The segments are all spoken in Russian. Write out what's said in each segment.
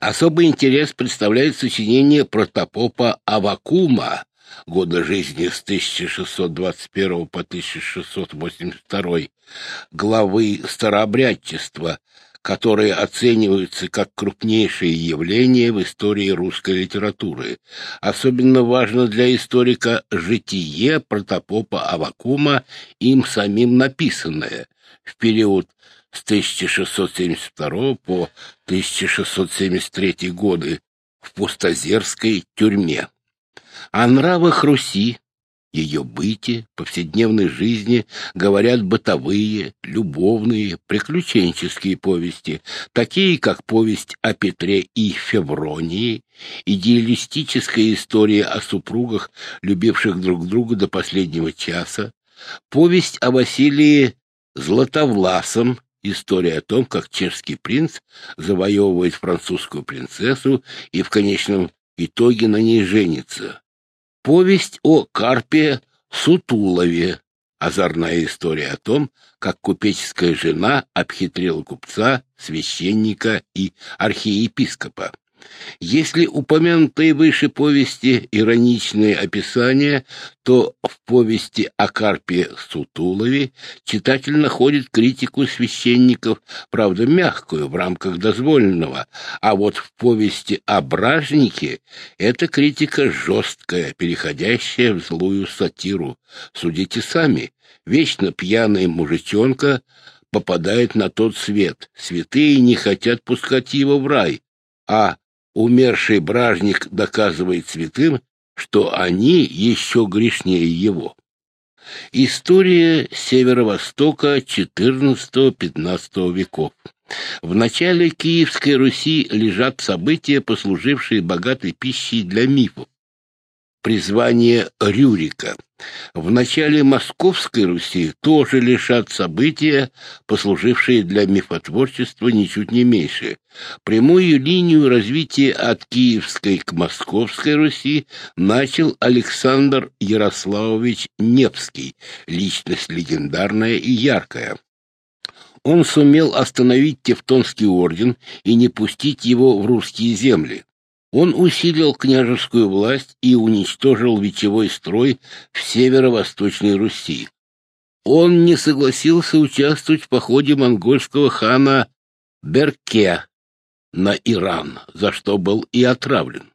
Особый интерес представляет сочинение протопопа Авакума года жизни с 1621 по 1682, главы старообрядчества, которые оцениваются как крупнейшие явления в истории русской литературы. Особенно важно для историка житие протопопа Авакума, им самим написанное в период с 1672 по 1673 годы в Пустозерской тюрьме. О нравах Руси, ее быте, повседневной жизни говорят бытовые, любовные, приключенческие повести, такие как повесть о Петре и Февронии, идеалистическая история о супругах, любивших друг друга до последнего часа, повесть о Василии Златовласом, история о том, как чешский принц завоевывает французскую принцессу и в конечном итоге на ней женится. Повесть о Карпе Сутулове. Озорная история о том, как купеческая жена обхитрила купца, священника и архиепископа. Если упомянутые выше повести ироничные описания, то в повести о Карпе Сутулове читатель находит критику священников, правда, мягкую, в рамках дозволенного, а вот в повести о Бражнике эта критика жесткая, переходящая в злую сатиру. Судите сами, вечно пьяный мужичонка попадает на тот свет, святые не хотят пускать его в рай, а умерший бражник доказывает святым, что они еще грешнее его. История северо-востока XIV-XV веков. В начале Киевской Руси лежат события, послужившие богатой пищей для мифов призвание Рюрика. В начале Московской Руси тоже лишат события, послужившие для мифотворчества ничуть не меньше. Прямую линию развития от Киевской к Московской Руси начал Александр Ярославович Невский, личность легендарная и яркая. Он сумел остановить Тевтонский орден и не пустить его в русские земли. Он усилил княжескую власть и уничтожил вечевой строй в северо-восточной Руси. Он не согласился участвовать в походе монгольского хана Берке на Иран, за что был и отравлен.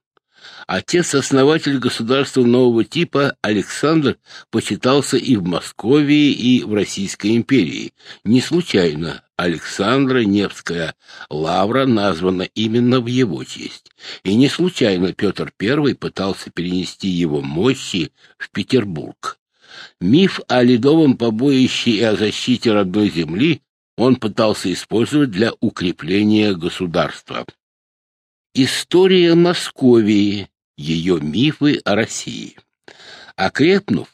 Отец-основатель государства нового типа Александр почитался и в Москве, и в Российской империи. Не случайно Александра Невская лавра названа именно в его честь. И не случайно Петр I пытался перенести его мощи в Петербург. Миф о ледовом побоище и о защите родной земли он пытался использовать для укрепления государства. История Московии ее мифы о России. Окрепнув,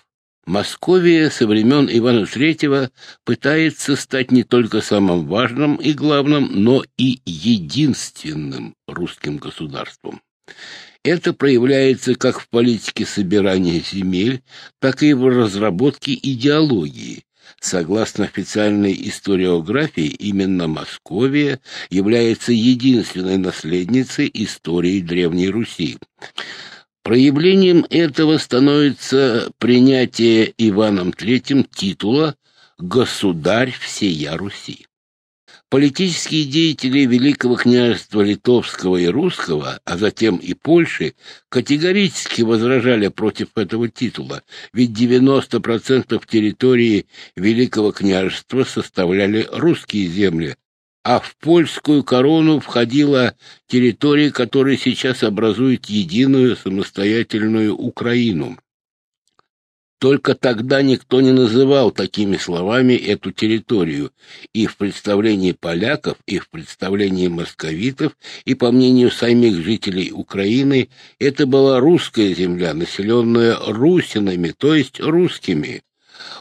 Московия со времен Ивана III пытается стать не только самым важным и главным, но и единственным русским государством. Это проявляется как в политике собирания земель, так и в разработке идеологии, Согласно официальной историографии, именно Московия является единственной наследницей истории Древней Руси. Проявлением этого становится принятие Иваном III титула «Государь всея Руси». Политические деятели Великого княжества Литовского и Русского, а затем и Польши, категорически возражали против этого титула, ведь 90% территории Великого княжества составляли русские земли, а в польскую корону входила территория, которая сейчас образует единую самостоятельную Украину. Только тогда никто не называл такими словами эту территорию, и в представлении поляков, и в представлении московитов, и по мнению самих жителей Украины, это была русская земля, населенная русинами, то есть русскими.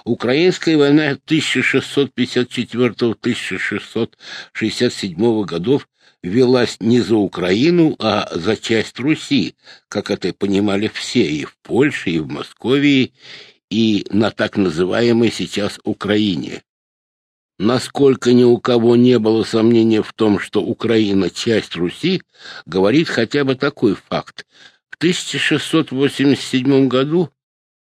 Украинская война 1654-1667 годов велась не за Украину, а за часть Руси, как это понимали все и в Польше, и в Москве, и на так называемой сейчас Украине. насколько ни у кого не было сомнения в том, что Украина — часть Руси, говорит хотя бы такой факт. В 1687 году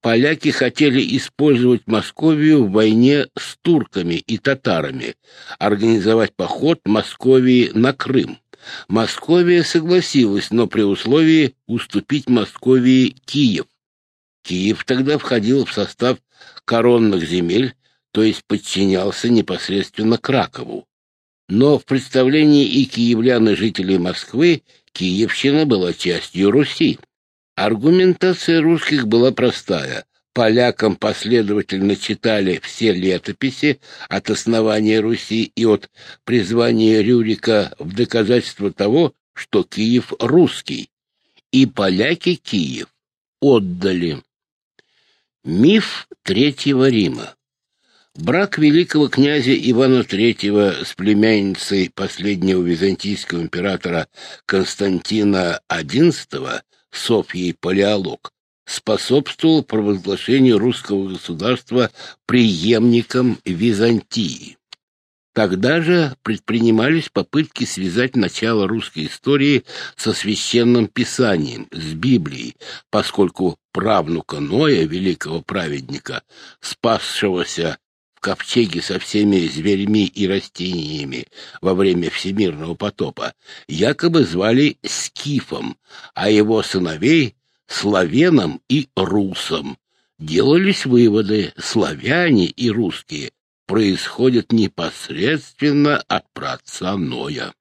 поляки хотели использовать Московию в войне с турками и татарами, организовать поход Московии на Крым. Московия согласилась, но при условии уступить Московии Киев. Киев тогда входил в состав коронных земель, то есть подчинялся непосредственно Кракову. Но в представлении и киевлян, и жителей Москвы Киевщина была частью Руси. Аргументация русских была простая. Полякам последовательно читали все летописи от основания Руси и от призвания Рюрика в доказательство того, что Киев русский, и поляки Киев отдали. Миф Третьего Рима Брак великого князя Ивана III с племянницей последнего византийского императора Константина XI Софьей Палеолог, способствовал провозглашению русского государства преемником Византии. Тогда же предпринимались попытки связать начало русской истории со священным писанием, с Библией, поскольку правнука Ноя, великого праведника, спасшегося ковчеге со всеми зверьми и растениями во время всемирного потопа, якобы звали Скифом, а его сыновей славянам и русам. Делались выводы, славяне и русские происходят непосредственно от праотца Ноя.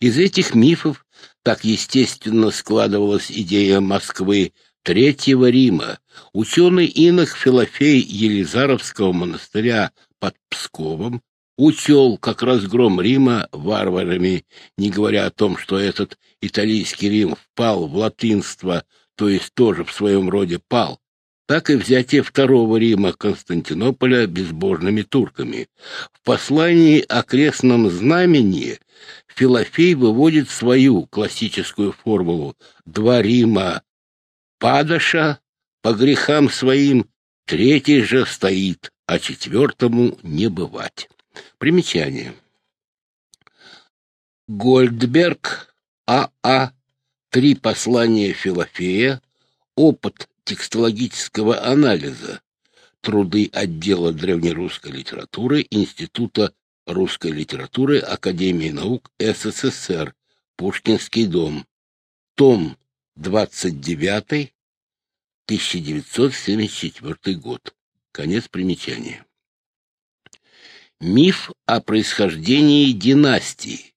Из этих мифов так естественно складывалась идея Москвы Третьего Рима. Ученый инок Филофей Елизаровского монастыря под Псковом учел как разгром Рима варварами, не говоря о том, что этот италийский Рим впал в латинство то есть тоже в своем роде пал, так и взятие второго Рима Константинополя безбожными турками. В послании о крестном знамени Филофей выводит свою классическую формулу «два Рима падаша по грехам своим, третий же стоит, а четвертому не бывать». Примечание. Гольдберг А.А. Три послания Филофея, опыт текстологического анализа, труды отдела древнерусской литературы Института русской литературы Академии наук СССР, Пушкинский дом, том 29, 1974 год. Конец примечания. Миф о происхождении династии.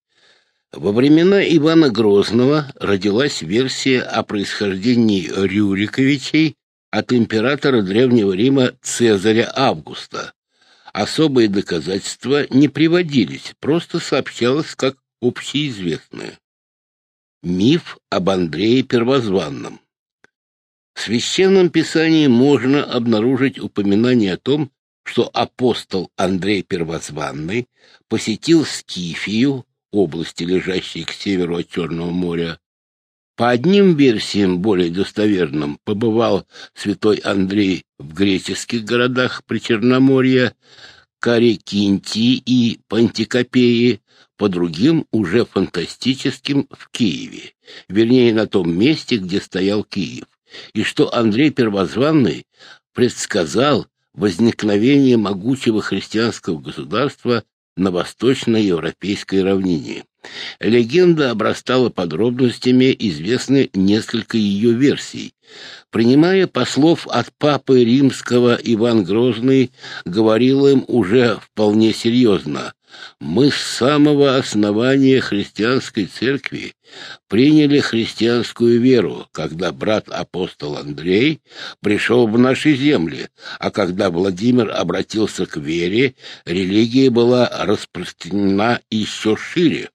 Во времена Ивана Грозного родилась версия о происхождении Рюриковичей от императора Древнего Рима Цезаря Августа. Особые доказательства не приводились, просто сообщалось как общеизвестное. Миф об Андрее Первозванном. В Священном Писании можно обнаружить упоминание о том, что апостол Андрей Первозванный посетил Скифию, области, лежащей к северу от Черного моря. По одним версиям, более достоверным, побывал святой Андрей в греческих городах Причерноморья, Карикинти и Пантикопеи, по другим уже фантастическим в Киеве, вернее, на том месте, где стоял Киев, и что Андрей Первозванный предсказал возникновение могучего христианского государства на восточноевропейской равнине. Легенда обрастала подробностями, известны несколько ее версий. Принимая послов от папы римского, Иван Грозный говорил им уже вполне серьезно. «Мы с самого основания христианской церкви приняли христианскую веру, когда брат-апостол Андрей пришел в наши земли, а когда Владимир обратился к вере, религия была распространена еще шире.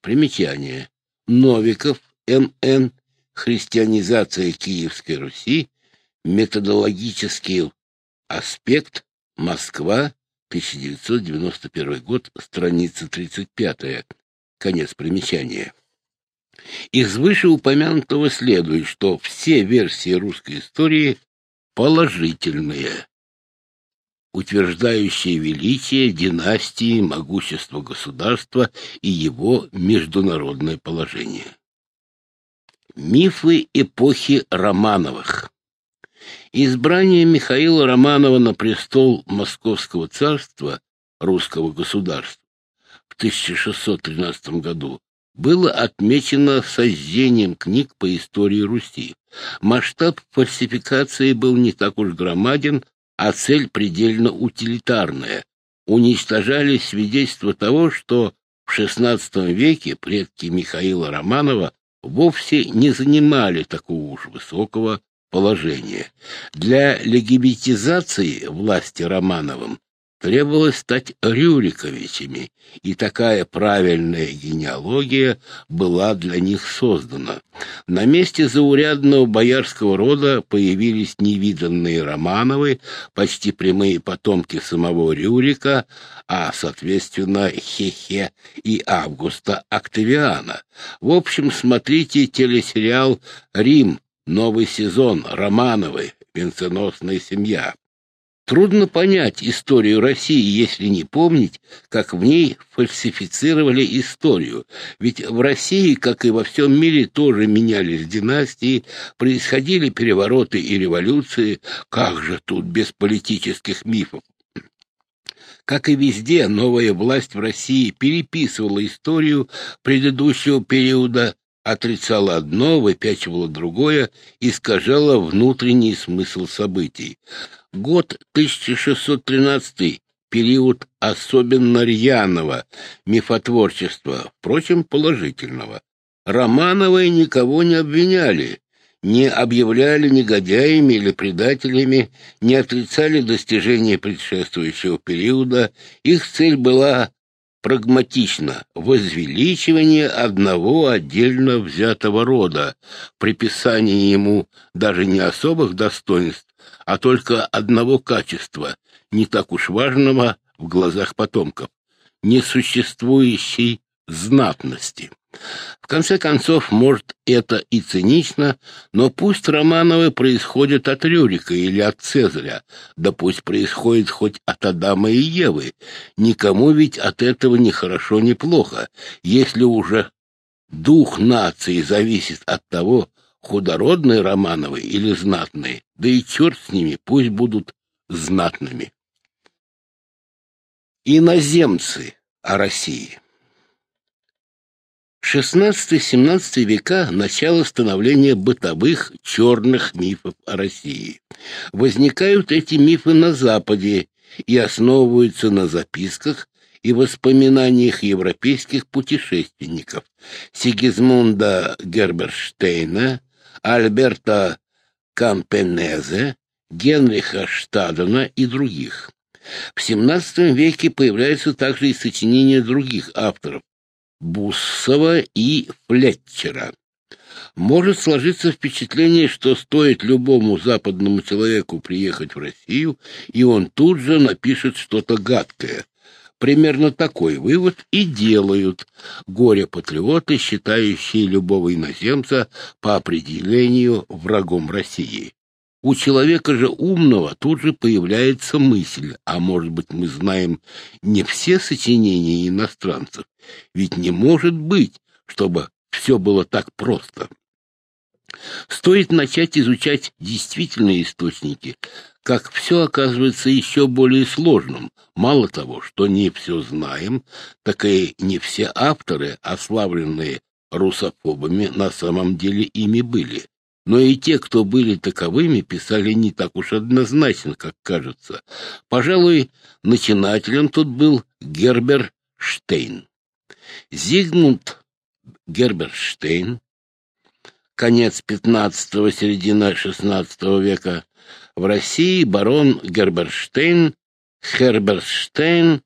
Примечание. Новиков, М.Н. Христианизация Киевской Руси. Методологический аспект. Москва. 1991 год. Страница 35. Конец примечания. Из вышеупомянутого следует, что все версии русской истории положительные. утверждающее величие династии, могущество государства и его международное положение. Мифы эпохи Романовых Избрание Михаила Романова на престол Московского царства русского государства в 1613 году было отмечено сожжением книг по истории Руси. Масштаб фальсификации был не так уж громаден, а цель предельно утилитарная. Уничтожали свидетельства того, что в XVI веке предки Михаила Романова вовсе не занимали такого уж высокого положения. Для легибитизации власти Романовым требовалось стать Рюриковичами, и такая правильная генеалогия была для них создана. На месте заурядного боярского рода появились невиданные Романовы, почти прямые потомки самого Рюрика, а, соответственно, Хехе и Августа Октавиана. В общем, смотрите телесериал «Рим. Новый сезон. Романовы. Венценосная семья». Трудно понять историю России, если не помнить, как в ней фальсифицировали историю. Ведь в России, как и во всем мире, тоже менялись династии, происходили перевороты и революции. Как же тут без политических мифов? Как и везде, новая власть в России переписывала историю предыдущего периода, отрицала одно, выпячивала другое, искажала внутренний смысл событий. Год 1613 период особенно рьяного мифотворчества, впрочем, положительного. Романовы никого не обвиняли, не объявляли негодяями или предателями, не отрицали достижения предшествующего периода. Их цель была прагматично возвеличивание одного отдельно взятого рода, приписание ему даже не особых достоинств, а только одного качества, не так уж важного в глазах потомков — несуществующей знатности. В конце концов, может, это и цинично, но пусть Романовы происходят от Рюрика или от Цезаря, да пусть происходит хоть от Адама и Евы. Никому ведь от этого ни хорошо, ни плохо, если уже дух нации зависит от того, худородные Романовы или знатные, да и черт с ними, пусть будут знатными. Иноземцы о России. XVI-XVII века – начало становления бытовых черных мифов о России. Возникают эти мифы на Западе и основываются на записках и воспоминаниях европейских путешественников Сигизмунда Герберштейна, Альберта Кампенезе, Генриха Штадена и других. В XVII веке появляются также и сочинения других авторов – Буссова и Флетчера. Может сложиться впечатление, что стоит любому западному человеку приехать в Россию, и он тут же напишет что-то гадкое, Примерно такой вывод и делают горе-патриоты, считающие любого иноземца по определению врагом России. У человека же умного тут же появляется мысль, а может быть мы знаем не все сочинения иностранцев, ведь не может быть, чтобы все было так просто. Стоит начать изучать действительные источники, как все оказывается еще более сложным. Мало того, что не все знаем, так и не все авторы, ославленные русофобами, на самом деле ими были. Но и те, кто были таковыми, писали не так уж однозначно, как кажется. Пожалуй, начинателем тут был Гербер Штейн. Зигмунд Герберштейн конец XV – середина XVI века, в России барон Герберштейн, Херберштейн,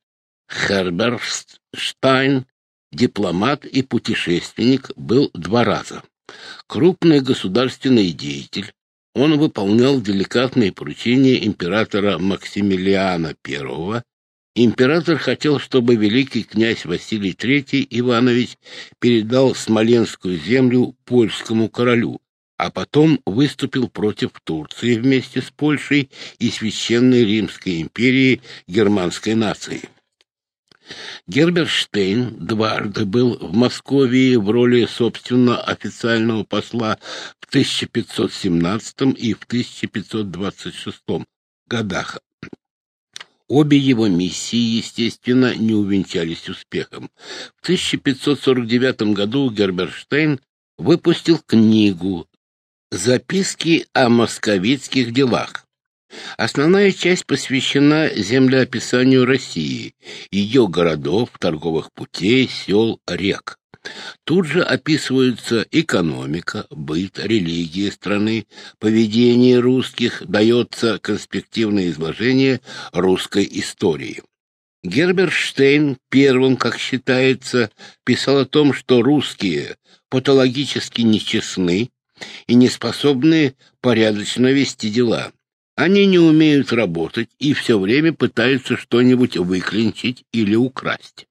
Херберштайн, дипломат и путешественник, был два раза. Крупный государственный деятель, он выполнял деликатные поручения императора Максимилиана I Император хотел, чтобы великий князь Василий III Иванович передал Смоленскую землю польскому королю, а потом выступил против Турции вместе с Польшей и Священной Римской империей германской нации. Герберштейн дважды был в Москве в роли, собственно, официального посла в 1517 и в 1526 годах. Обе его миссии, естественно, не увенчались успехом. В 1549 году Герберштейн выпустил книгу «Записки о московицких делах», Основная часть посвящена землеописанию России, ее городов, торговых путей, сел, рек. Тут же описываются экономика, быт, религия страны, поведение русских, дается конспективное изложение русской истории. Герберштейн первым, как считается, писал о том, что русские патологически нечестны и не способны порядочно вести дела. Они не умеют работать и все время пытаются что-нибудь выклинчить или украсть.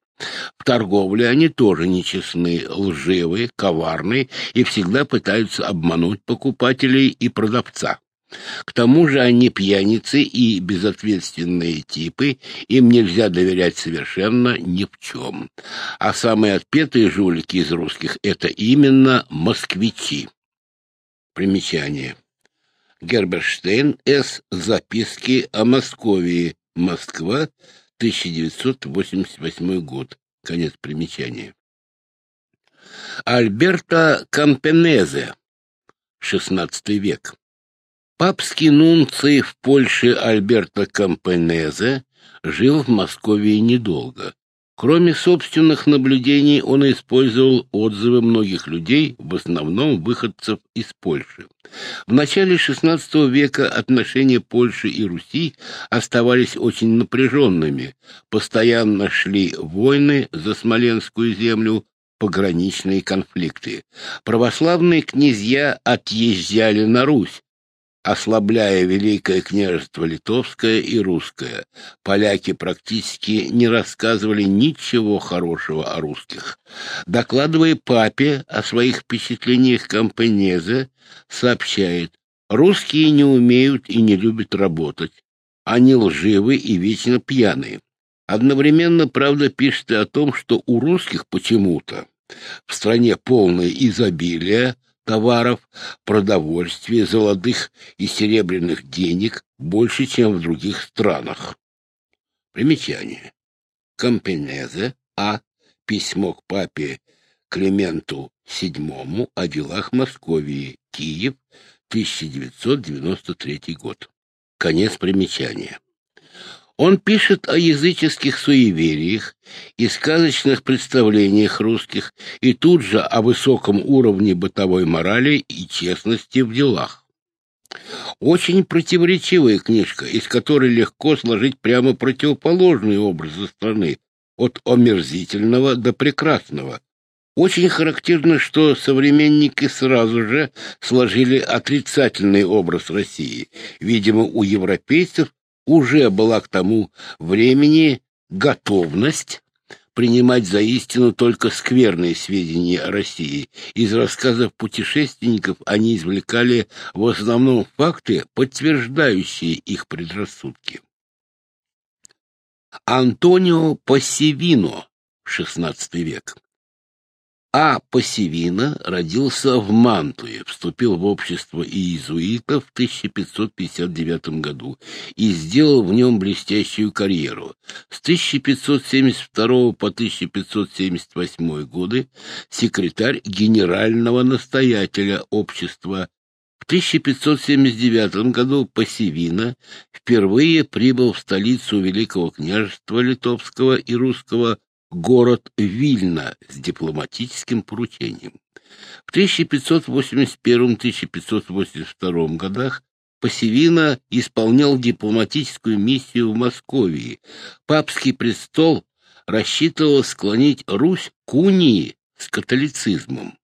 В торговле они тоже нечестны, лживые, коварные и всегда пытаются обмануть покупателей и продавца. К тому же они пьяницы и безответственные типы, им нельзя доверять совершенно ни в чем. А самые отпетые жулики из русских — это именно москвичи. Примечание. Герберштейн С. Записки о Московии. Москва, 1988 год. Конец примечания. Альберто Кампенезе. XVI век. Папский нунций в Польше Альберто Кампенезе жил в Москве недолго. Кроме собственных наблюдений, он использовал отзывы многих людей, в основном выходцев из Польши. В начале XVI века отношения Польши и Руси оставались очень напряженными. Постоянно шли войны за Смоленскую землю, пограничные конфликты. Православные князья отъезжали на Русь, ослабляя Великое княжество Литовское и Русское. Поляки практически не рассказывали ничего хорошего о русских. Докладывая папе о своих впечатлениях Компенезе, сообщает, русские не умеют и не любят работать. Они лживы и вечно пьяные. Одновременно, правда, пишет и о том, что у русских почему-то в стране полное изобилие, товаров, продовольствия, золотых и серебряных денег больше, чем в других странах. Примечание. Компенезе А. Письмо к папе Клименту VII о делах Московии. Киев, 1993 год. Конец примечания. Он пишет о языческих суевериях и сказочных представлениях русских и тут же о высоком уровне бытовой морали и честности в делах. Очень противоречивая книжка, из которой легко сложить прямо противоположные образы страны, от омерзительного до прекрасного. Очень характерно, что современники сразу же сложили отрицательный образ России. Видимо, у европейцев уже была к тому времени готовность принимать за истину только скверные сведения о России. Из рассказов путешественников они извлекали в основном факты, подтверждающие их предрассудки. Антонио Пассивино, XVI век. А. Пассивина родился в Мантуе, вступил в общество иезуитов в 1559 году и сделал в нем блестящую карьеру. С 1572 по 1578 годы секретарь генерального настоятеля общества. В 1579 году Пассивина впервые прибыл в столицу Великого княжества Литовского и Русского город Вильна с дипломатическим поручением. В 1581-1582 годах Пассивина исполнял дипломатическую миссию в Москве. Папский престол рассчитывал склонить Русь к унии с католицизмом.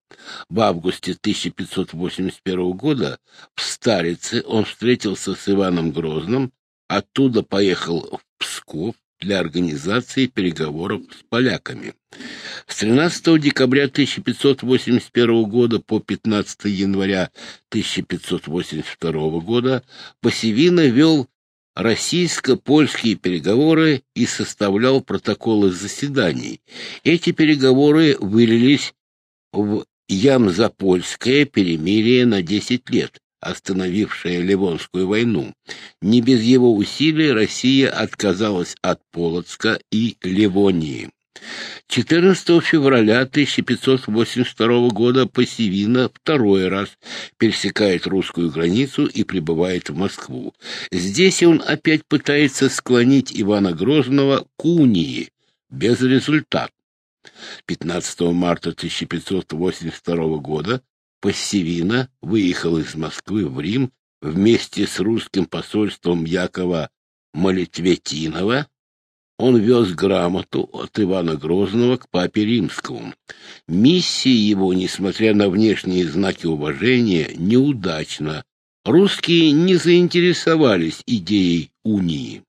В августе 1581 года в Старице он встретился с Иваном Грозным, оттуда поехал в Псков, для организации переговоров с поляками. С 13 декабря 1581 года по 15 января 1582 года Посевина вел российско-польские переговоры и составлял протоколы заседаний. Эти переговоры вылились в Ямзапольское перемирие на 10 лет, остановившее Ливонскую войну. Не без его усилий Россия отказалась от Полоцка и Ливонии. 14 февраля 1582 года Посевина второй раз пересекает русскую границу и прибывает в Москву. Здесь он опять пытается склонить Ивана Грозного к унии, безрезультатно. 15 марта 1582 года Посевина выехал из Москвы в Рим вместе с русским посольством Якова Молитветинова. Он вез грамоту от Ивана Грозного к папе римскому. Миссия его, несмотря на внешние знаки уважения, неудачна. Русские не заинтересовались идеей унии.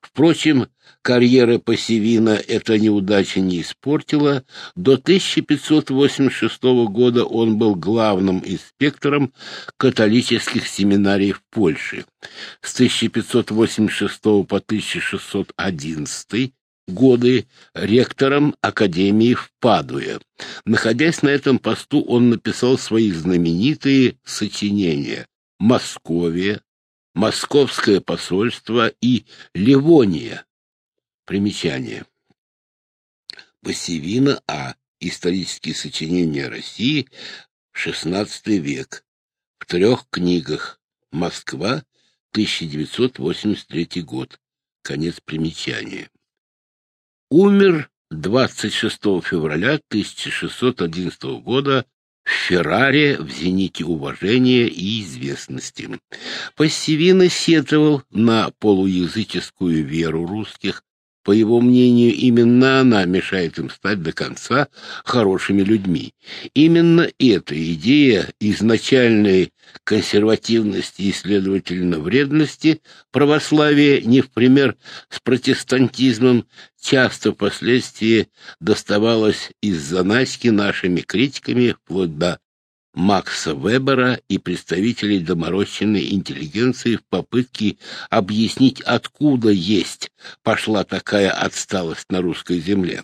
Впрочем, карьера Пассивина эта неудача не испортила. До 1586 года он был главным инспектором католических семинарий в Польше. С 1586 по 1611 годы ректором Академии в Падуе. Находясь на этом посту, он написал свои знаменитые сочинения «Московия», Московское посольство и Ливония. Примечание. Посевина А. Исторические сочинения России. XVI век. В трех книгах. Москва. 1983 год. Конец примечания. Умер 26 февраля 1611 года в Ферраре в зените уважения и известности. Пассивина сетовал на полуязыческую веру русских, по его мнению, именно она мешает им стать до конца хорошими людьми. Именно эта идея изначальной консервативности и, следовательно, вредности православия не в пример с протестантизмом часто впоследствии доставалась из заначки нашими критиками вплоть до Макса Вебера и представителей доморощенной интеллигенции в попытке объяснить, откуда есть пошла такая отсталость на русской земле.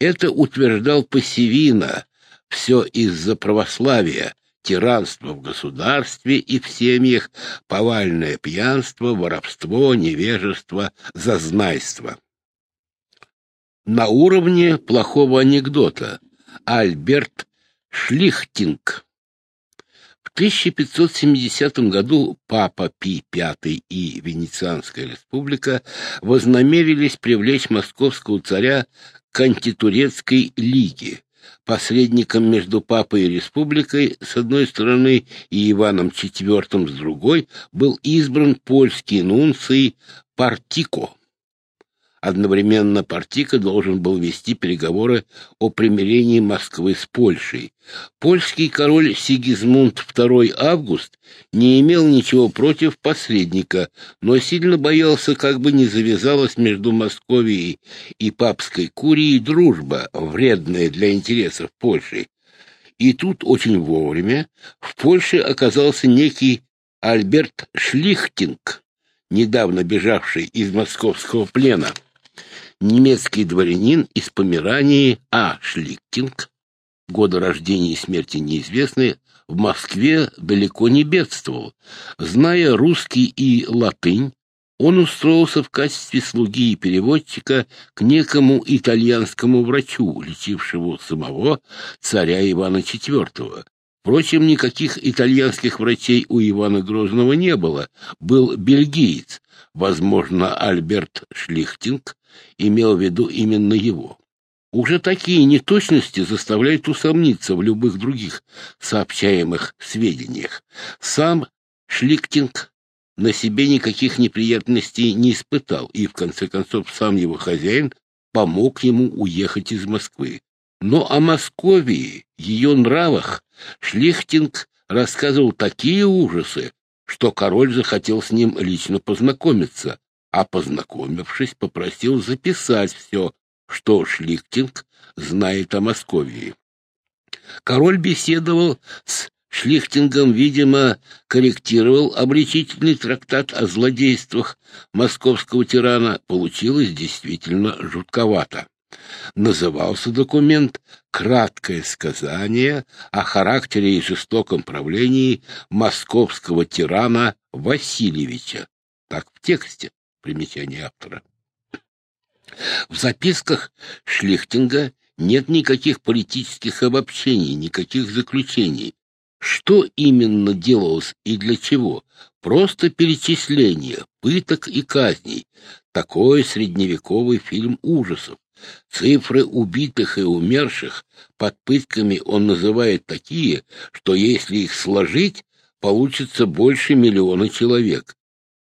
Это утверждал Пассивина, все из-за православия, тиранство в государстве и в семьях, повальное пьянство, воровство, невежество, зазнайство. На уровне плохого анекдота Альберт Шлихтинг. В 1570 году Папа Пи V и Венецианская республика вознамерились привлечь московского царя к антитурецкой лиге. Посредником между папой и республикой с одной стороны и Иваном IV с другой был избран польский нунций Партико. Одновременно Партика должен был вести переговоры о примирении Москвы с Польшей. Польский король Сигизмунд II Август не имел ничего против посредника, но сильно боялся, как бы не завязалась между Московией и папской курией дружба, вредная для интересов Польши. И тут очень вовремя в Польше оказался некий Альберт Шлихтинг, недавно бежавший из московского плена немецкий дворянин из Померании А. Шликтинг, года рождения и смерти неизвестны, в Москве далеко не бедствовал. Зная русский и латынь, он устроился в качестве слуги и переводчика к некому итальянскому врачу, лечившему самого царя Ивана IV. Впрочем, никаких итальянских врачей у Ивана Грозного не было. Был бельгиец, возможно, Альберт Шлихтинг, имел в виду именно его. Уже такие неточности заставляют усомниться в любых других сообщаемых сведениях. Сам Шлихтинг на себе никаких неприятностей не испытал, и, в конце концов, сам его хозяин помог ему уехать из Москвы. Но о Московии, ее нравах Шлихтинг рассказывал такие ужасы, что король захотел с ним лично познакомиться, а познакомившись, попросил записать все, что Шлихтинг знает о Московии. Король беседовал с Шлихтингом, видимо, корректировал обличительный трактат о злодействах московского тирана. Получилось действительно жутковато. Назывался документ «Краткое сказание о характере и жестоком правлении московского тирана Васильевича». Так в тексте, примечание автора. В записках Шлихтинга нет никаких политических обобщений, никаких заключений. Что именно делалось и для чего? Просто перечисление пыток и казней. Такой средневековый фильм ужасов. Цифры убитых и умерших под пытками он называет такие, что если их сложить, получится больше миллиона человек.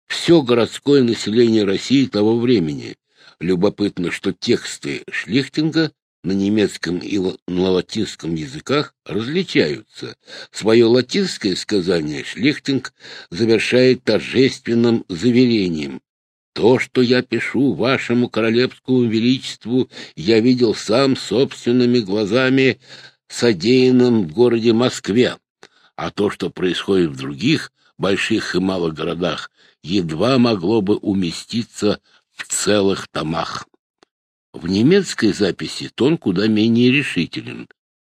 Все городское население России того времени. Любопытно, что тексты Шлихтинга на немецком и на латинском языках различаются. Свое латинское сказание Шлихтинг завершает торжественным заверением. То, что я пишу вашему королевскому величеству, я видел сам собственными глазами, содеянным в городе Москве. А то, что происходит в других больших и малых городах, едва могло бы уместиться в целых томах. В немецкой записи тон куда менее решителен.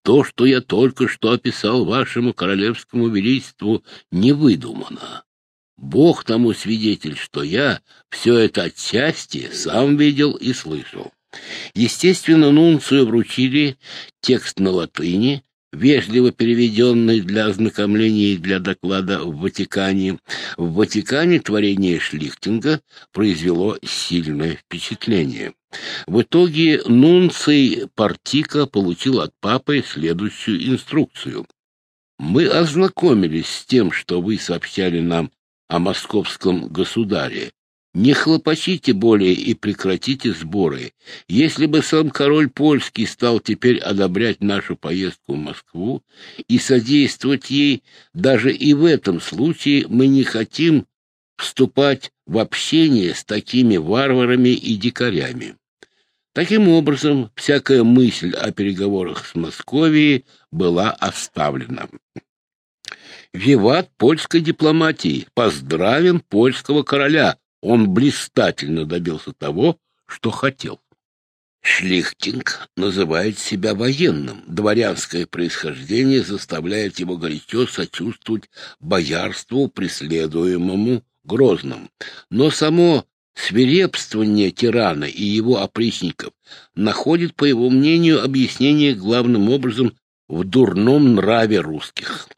То, что я только что описал вашему королевскому величеству, не выдумано. Бог тому свидетель, что я все это отчасти сам видел и слышал. Естественно, Нунцию вручили текст на латыни, вежливо переведенный для ознакомления и для доклада в Ватикане. В Ватикане творение Шлихтинга произвело сильное впечатление. В итоге Нунций Партика получил от папы следующую инструкцию. «Мы ознакомились с тем, что вы сообщали нам о московском государе. Не хлопочите более и прекратите сборы. Если бы сам король польский стал теперь одобрять нашу поездку в Москву и содействовать ей, даже и в этом случае мы не хотим вступать в общение с такими варварами и дикарями. Таким образом, всякая мысль о переговорах с Московией была оставлена. Виват польской дипломатии! Поздравим польского короля! Он блистательно добился того, что хотел. Шлихтинг называет себя военным. Дворянское происхождение заставляет его горячо сочувствовать боярству, преследуемому Грозным. Но само свирепствование тирана и его опричников находит, по его мнению, объяснение главным образом в дурном нраве русских.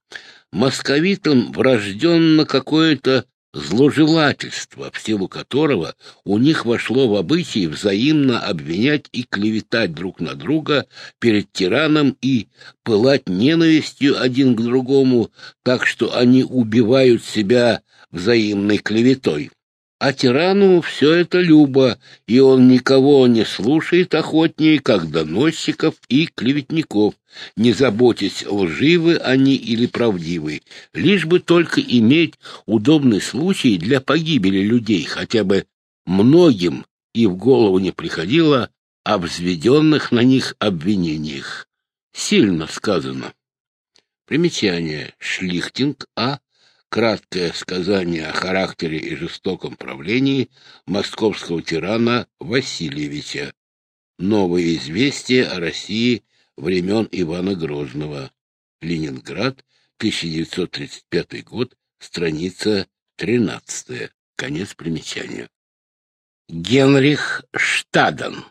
Московитам врожденно какое-то зложелательство, в силу которого у них вошло в обычай взаимно обвинять и клеветать друг на друга перед тираном и пылать ненавистью один к другому, так что они убивают себя взаимной клеветой. А тирану все это любо, и он никого не слушает охотнее, как доносчиков и клеветников, не заботясь, лживы они или правдивы, лишь бы только иметь удобный случай для погибели людей, хотя бы многим и в голову не приходило о взведенных на них обвинениях. Сильно сказано. Примечание. Шлихтинг А краткое сказание о характере и жестоком правлении московского тирана Васильевича. Новые известия о России времен Ивана Грозного. Ленинград, 1935 год, страница 13. Конец примечания. Генрих Штаден,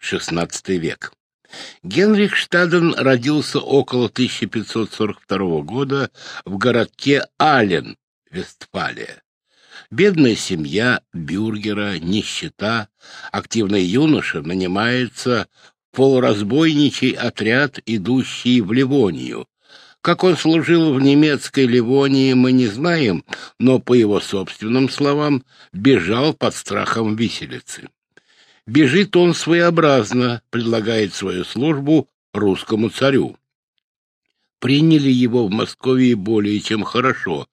XVI век. Генрих Штаден родился около 1542 года в городке Ален, Вестфалия. Бедная семья бюргера, нищета, активный юноша нанимается в полуразбойничий отряд, идущий в Ливонию. Как он служил в немецкой Ливонии, мы не знаем, но, по его собственным словам, бежал под страхом виселицы. Бежит он своеобразно, предлагает свою службу русскому царю. Приняли его в Москве более чем хорошо.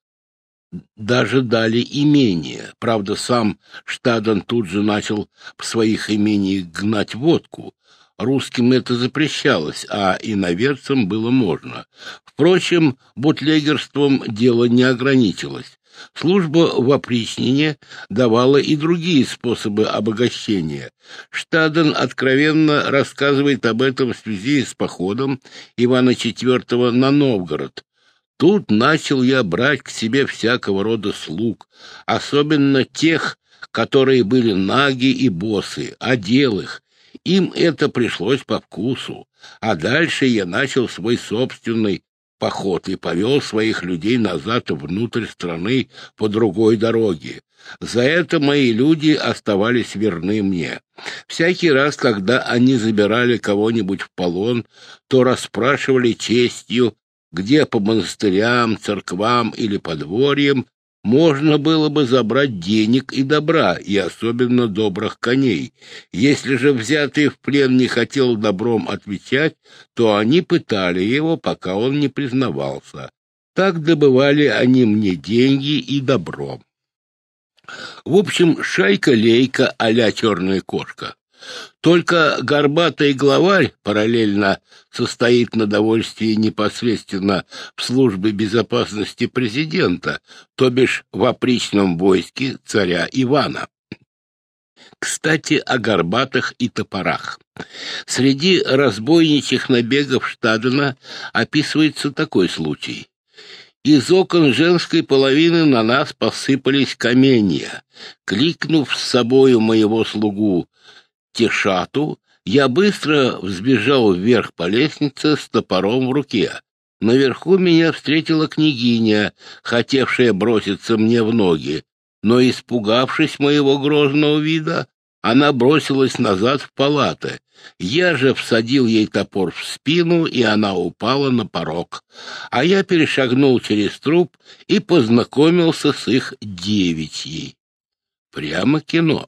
даже дали имение. Правда, сам Штаден тут же начал в своих имениях гнать водку. Русским это запрещалось, а иноверцам было можно. Впрочем, бутлегерством дело не ограничилось. Служба в опричнине давала и другие способы обогащения. Штаден откровенно рассказывает об этом в связи с походом Ивана IV на Новгород. Тут начал я брать к себе всякого рода слуг, особенно тех, которые были наги и босы, одел их. Им это пришлось по вкусу. А дальше я начал свой собственный поход и повел своих людей назад внутрь страны по другой дороге. За это мои люди оставались верны мне. Всякий раз, когда они забирали кого-нибудь в полон, то расспрашивали честью, где по монастырям, церквам или подворьям можно было бы забрать денег и добра, и особенно добрых коней. Если же взятый в плен не хотел добром отвечать, то они пытали его, пока он не признавался. Так добывали они мне деньги и добро. В общем, шайка-лейка а-ля черная кошка. Только горбатый главарь параллельно состоит на довольствии непосредственно в службе безопасности президента, то бишь в опричном войске царя Ивана. Кстати, о горбатых и топорах. Среди разбойничьих набегов Штадена описывается такой случай. Из окон женской половины на нас посыпались каменья. Кликнув с собою моего слугу Тешату, я быстро взбежал вверх по лестнице с топором в руке. Наверху меня встретила княгиня, хотевшая броситься мне в ноги, но, испугавшись моего грозного вида, она бросилась назад в палаты. Я же всадил ей топор в спину, и она упала на порог. А я перешагнул через труп и познакомился с их девичьей. Прямо кино.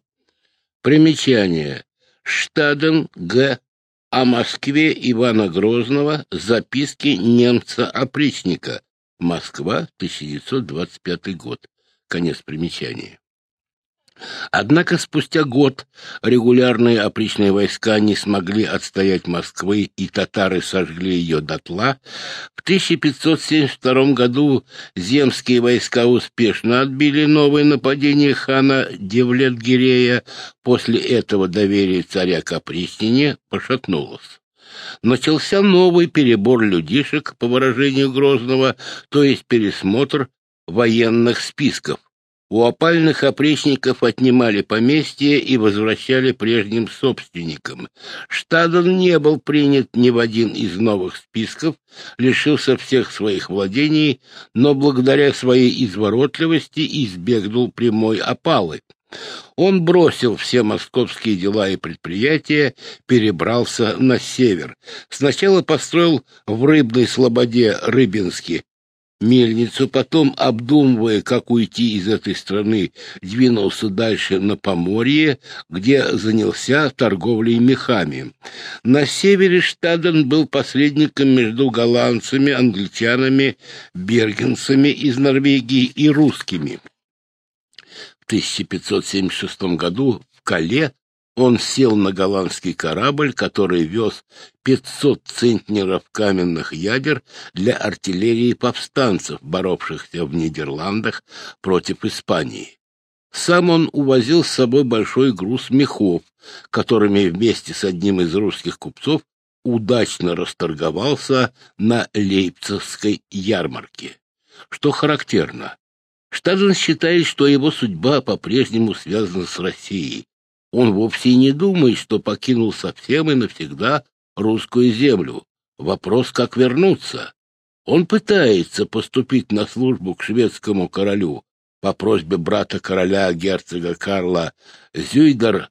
Примечание. Штаден Г. О Москве Ивана Грозного. Записки немца-опричника. Москва, 1925 год. Конец примечания. Однако спустя год регулярные опричные войска не смогли отстоять Москвы, и татары сожгли ее дотла. В 1572 году земские войска успешно отбили новое нападение хана Девлет-Гирея. После этого доверие царя к опричнине пошатнулось начался новый перебор людишек, по выражению Грозного, то есть пересмотр военных списков. У опальных опричников отнимали поместье и возвращали прежним собственникам. Штаден не был принят ни в один из новых списков, лишился всех своих владений, но благодаря своей изворотливости избегнул прямой опалы. Он бросил все московские дела и предприятия, перебрался на север. Сначала построил в Рыбной Слободе Рыбинске мельницу, потом, обдумывая, как уйти из этой страны, двинулся дальше на Поморье, где занялся торговлей мехами. На севере Штаден был посредником между голландцами, англичанами, бергенцами из Норвегии и русскими. В 1576 году в Кале он сел на голландский корабль, который вез 500 центнеров каменных ядер для артиллерии повстанцев, боровшихся в Нидерландах против Испании. Сам он увозил с собой большой груз мехов, которыми вместе с одним из русских купцов удачно расторговался на Лейпцигской ярмарке. Что характерно, Штаден считает, что его судьба по-прежнему связана с Россией, он вовсе не думает, что покинул совсем и навсегда русскую землю. Вопрос, как вернуться. Он пытается поступить на службу к шведскому королю по просьбе брата короля герцога Карла Зюйдер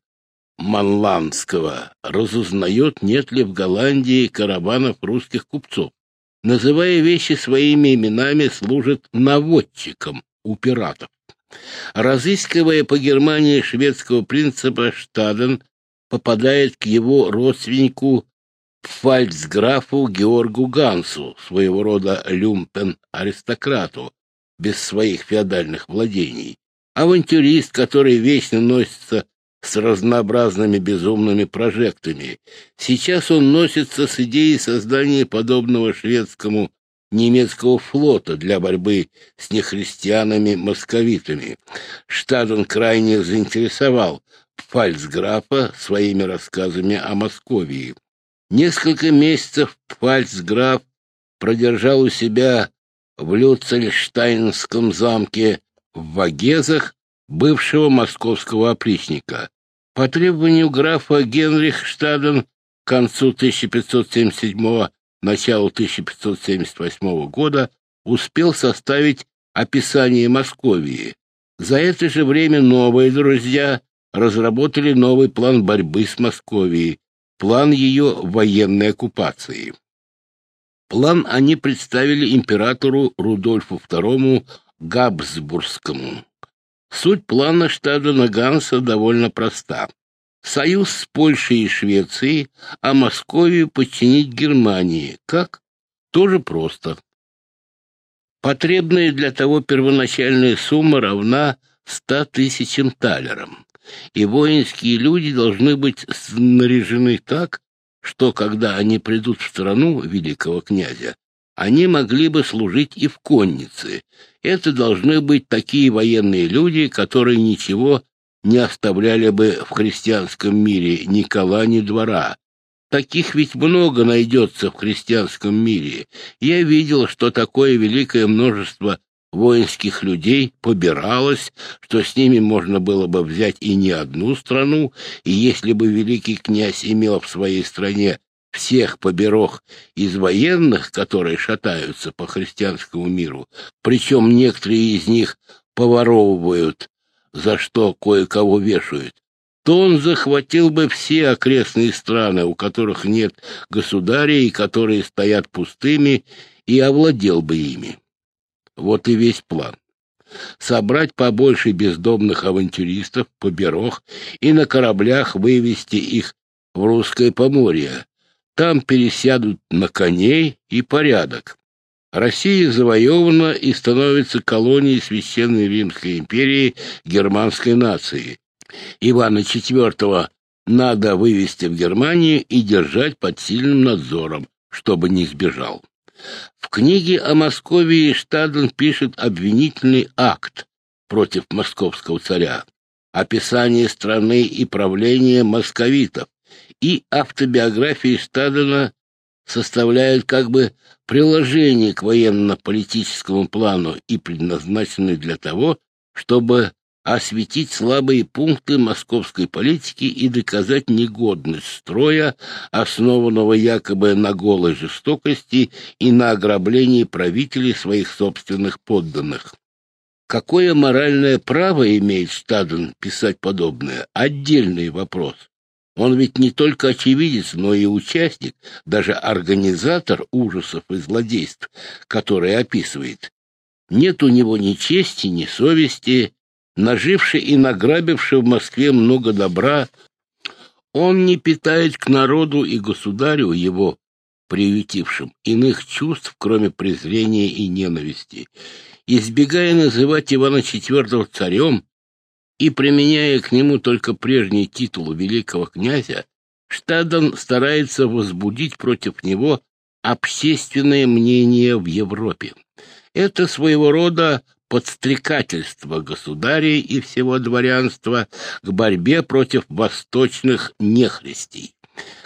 Манландского, разузнает, нет ли в Голландии караванов русских купцов. Называя вещи своими именами, служит наводчиком у пиратов. Разыскивая по Германии шведского принципа, Штаден попадает к его родственнику фальцграфу Георгу Гансу, своего рода люмпен-аристократу, без своих феодальных владений. Авантюрист, который вечно носится с разнообразными безумными прожектами. Сейчас он носится с идеей создания подобного шведскому немецкого флота для борьбы с нехристианами-московитами. Штаден крайне заинтересовал фальцграфа своими рассказами о Московии. Несколько месяцев фальцграф продержал у себя в Люцельштайнском замке в Вагезах бывшего московского опричника. По требованию графа Генрих Штаден к концу 1577 началу 1578 года успел составить описание Московии. За это же время новые друзья разработали новый план борьбы с Московией, план ее военной оккупации. План они представили императору Рудольфу II Габсбургскому. Суть плана Штадена Ганса довольно проста. Союз с Польшей и Швецией, а Московию подчинить Германии. Как? Тоже просто. Потребная для того первоначальная сумма равна ста тысячам талерам, и воинские люди должны быть снаряжены так, что, когда они придут в страну великого князя, они могли бы служить и в коннице. Это должны быть такие военные люди, которые ничего не оставляли бы в христианском мире ни кола, ни двора. Таких ведь много найдется в христианском мире. Я видел, что такое великое множество воинских людей побиралось, что с ними можно было бы взять и не одну страну, и если бы великий князь имел в своей стране всех поберох из военных, которые шатаются по христианскому миру, причем некоторые из них поворовывают, за что кое-кого вешают, то он захватил бы все окрестные страны, у которых нет государей которые стоят пустыми, и овладел бы ими. Вот и весь план. Собрать побольше бездомных авантюристов, поберох и на кораблях вывести их в русское поморье, там пересядут на коней и порядок. Россия завоевана и становится колонией Священной Римской империи германской нации. Ивана IV надо вывести в Германию и держать под сильным надзором, чтобы не сбежал. В книге о Московии Штаден пишет обвинительный акт против московского царя, описание страны и правления московитов, и автобиографии Стадена составляют как бы приложение к военно-политическому плану и предназначены для того, чтобы осветить слабые пункты московской политики и доказать негодность строя, основанного якобы на голой жестокости и на ограблении правителей своих собственных подданных. Какое моральное право имеет Стаден писать подобное? Отдельный вопрос. Он ведь не только очевидец, но и участник, даже организатор ужасов и злодейств, которые описывает. Нет у него ни чести, ни совести, наживший и награбивший в Москве много добра, он не питает к народу и государю его, приютившим, иных чувств, кроме презрения и ненависти. Избегая называть Ивана IV царем, и применяя к нему только прежний титул великого князя, Штаден старается возбудить против него общественное мнение в Европе. Это своего рода подстрекательство государей и всего дворянства к борьбе против восточных нехристей.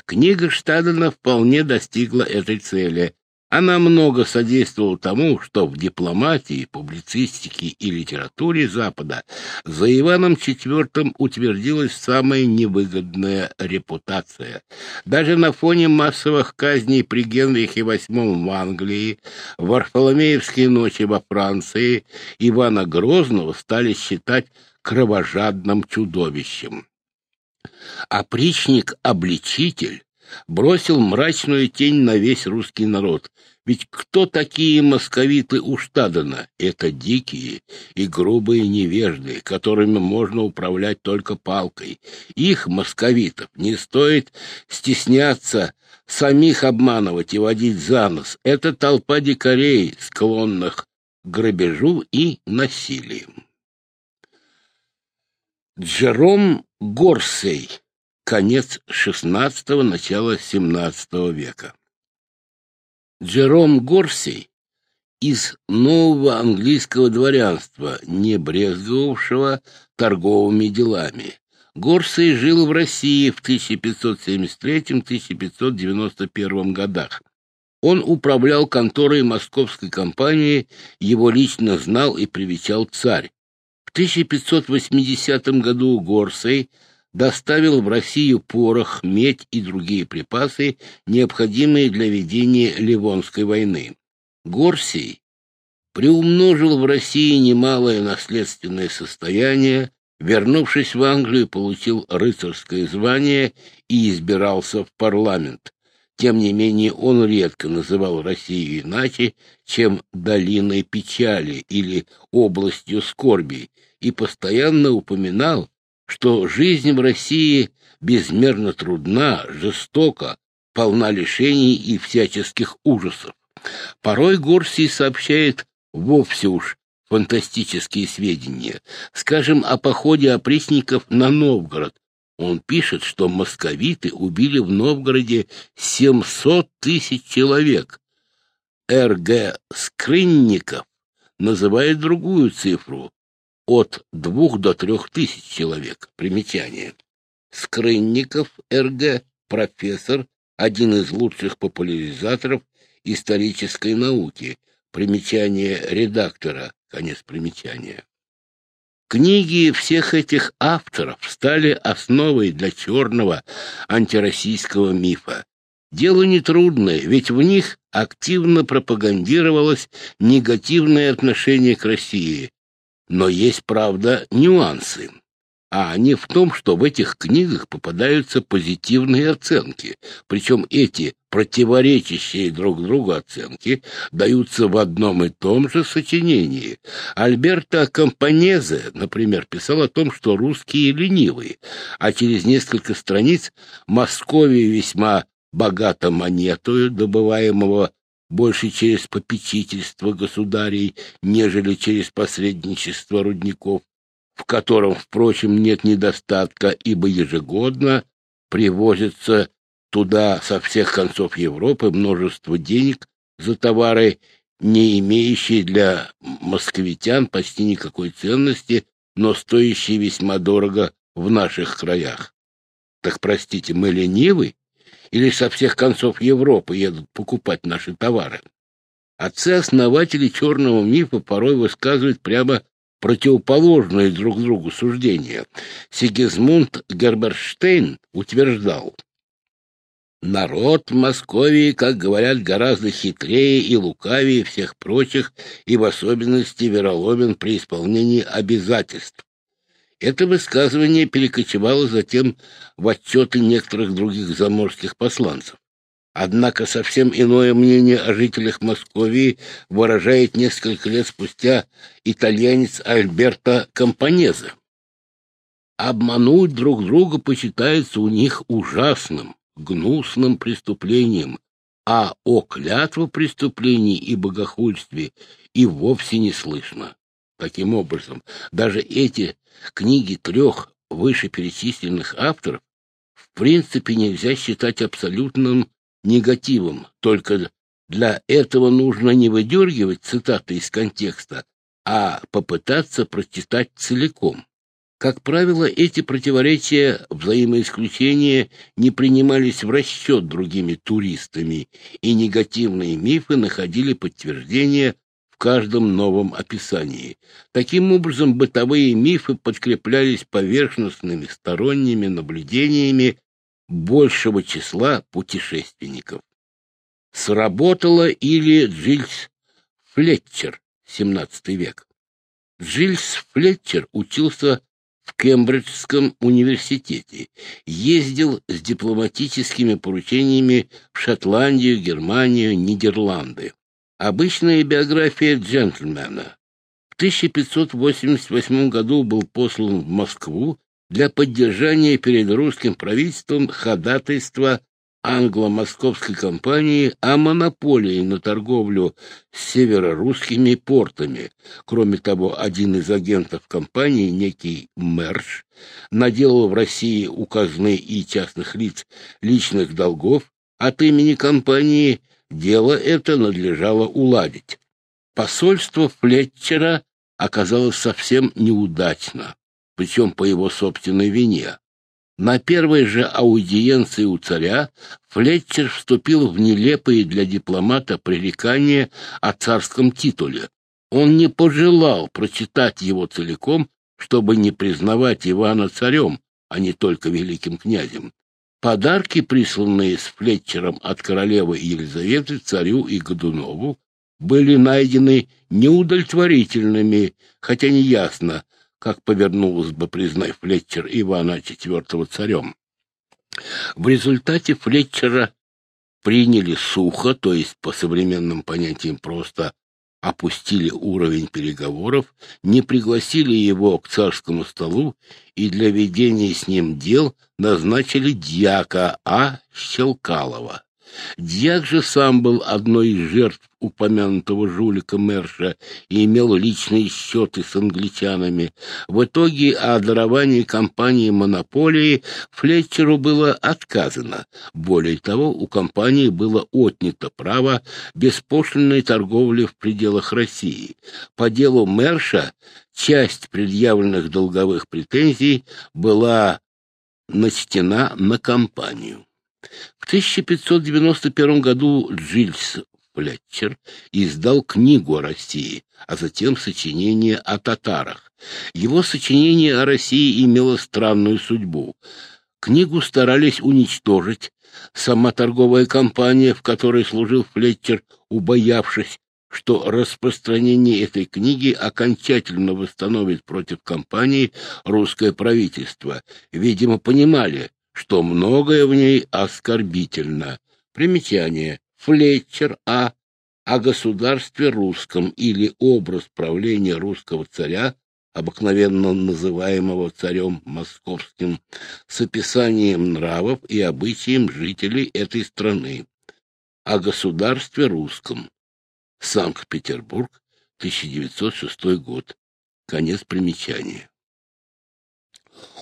Книга Штадена вполне достигла этой цели, она много содействовала тому, что в дипломатии, публицистике и литературе Запада за Иваном IV утвердилась самая невыгодная репутация. Даже на фоне массовых казней при Генрихе VIII в Англии, Варфоломеевские ночи во Франции, Ивана Грозного стали считать кровожадным чудовищем. Опричник-обличитель бросил мрачную тень на весь русский народ. Ведь кто такие московиты у Штадена? Это дикие и грубые невежды, которыми можно управлять только палкой. Их, московитов, не стоит стесняться самих обманывать и водить за нос. Это толпа дикарей, склонных грабежу и насилию. Джером Горсей. Конец XVI – начало XVII века. Джером Горсей из нового английского дворянства, не брезговавшего торговыми делами. Горсей жил в России в 1573-1591 годах. Он управлял конторой московской компании, его лично знал и привечал царь. В 1580 году Горсей доставил в Россию порох, медь и другие припасы, необходимые для ведения Ливонской войны. Горсий приумножил в России немалое наследственное состояние, вернувшись в Англию, получил рыцарское звание и избирался в парламент. Тем не менее, он редко называл Россию иначе, чем «долиной печали» или «областью скорби», и постоянно упоминал, что жизнь в России безмерно трудна, жестока, полна лишений и всяческих ужасов. Порой Горсий сообщает вовсе уж фантастические сведения. Скажем, о походе опричников на Новгород, он пишет, что московиты убили в Новгороде 700 тысяч человек. Р.Г. Скрынников называет другую цифру – от двух до трех тысяч человек. Примечание. Скрынников Р.Г. профессор, один из лучших популяризаторов исторической науки. Примечание редактора. Конец примечания. Книги всех этих авторов стали основой для черного антироссийского мифа. Дело нетрудное, ведь в них активно пропагандировалось негативное отношение к России. Но есть, правда, нюансы а они в том, что в этих книгах попадаются позитивные оценки, причем эти противоречащие друг другу оценки даются в одном и том же сочинении. Альберто Компанезе, например, писал о том, что русские ленивые, а через несколько страниц Московия весьма богата монетою, добываемого больше через попечительство государей, нежели через посредничество рудников в котором, впрочем, нет недостатка, ибо ежегодно привозится туда со всех концов Европы множество денег за товары, не имеющие для московитян почти никакой ценности, но стоящие весьма дорого в наших краях. Так, простите, мы ленивы? Или со всех концов Европы едут покупать наши товары? Отцы-основатели черного мифа порой высказывают прямо противоположные друг другу суждения. Сигизмунд Герберштейн утверждал, Народ в Московии, как говорят, гораздо хитрее и лукавее всех прочих, и в особенности вероломен при исполнении обязательств. Это высказывание перекочевало затем в отчеты некоторых других заморских посланцев. Однако совсем иное мнение о жителях Московии выражает несколько лет спустя итальянец Альберто Компанезе. Обмануть друг друга почитается у них ужасным, гнусным преступлением, а о клятвопреступлении и богохульстве и вовсе не слышно. Таким образом, даже эти книги трех вышеперечисленных авторов в принципе нельзя считать абсолютным негативом, только для этого нужно не выдергивать цитаты из контекста, а попытаться прочитать целиком. Как правило, эти противоречия, взаимоисключения не принимались в расчет другими туристами, и негативные мифы находили подтверждение каждом новом описании. Таким образом, бытовые мифы подкреплялись поверхностными сторонними наблюдениями большего числа путешественников. Сработало или Джильс Флетчер, XVII век. Джильс Флетчер учился в Кембриджском университете, ездил с дипломатическими поручениями в Шотландию, Германию, Нидерланды. Обычная биография джентльмена. В 1588 году был послан в Москву для поддержания перед русским правительством ходатайства англо-московской компании о монополии на торговлю с северорусскими портами. Кроме того, один из агентов компании, некий Мерш, наделал в России у и частных лиц личных долгов от имени компании, дело это надлежало уладить. Посольство Флетчера оказалось совсем неудачно, причем по его собственной вине. На первой же аудиенции у царя Флетчер вступил в нелепые для дипломата пререкания о царском титуле. Он не пожелал прочитать его целиком, чтобы не признавать Ивана царем, а не только великим князем. Подарки, присланные с Флетчером от королевы Елизаветы царю и Годунову, были найдены неудовлетворительными, хотя неясно, как повернулось бы, признай Флетчер Ивана IV царем. В результате Флетчера приняли сухо, то есть по современным понятиям просто опустили уровень переговоров, не пригласили его к царскому столу и для ведения с ним дел назначили дьяка А. Щелкалова. Дьяк же сам был одной из жертв упомянутого жулика Мерша и имел личные счеты с англичанами. В итоге о даровании компании монополии Флетчеру было отказано. Более того, у компании было отнято право беспошлинной торговли в пределах России. По делу Мерша часть предъявленных долговых претензий была начтена на компанию. В 1591 году Джильс Флетчер издал книгу о России, а затем сочинение о татарах. Его сочинение о России имело странную судьбу. Книгу старались уничтожить. Сама торговая компания, в которой служил Флетчер, убоявшись, что распространение этой книги окончательно восстановит против компании русское правительство. Видимо, понимали, что многое в ней оскорбительно. Примечание. Флетчер А. О государстве русском или образ правления русского царя, обыкновенно называемого царем московским, с описанием нравов и обычаем жителей этой страны. О государстве русском. Санкт-Петербург, 1906 год. Конец примечания.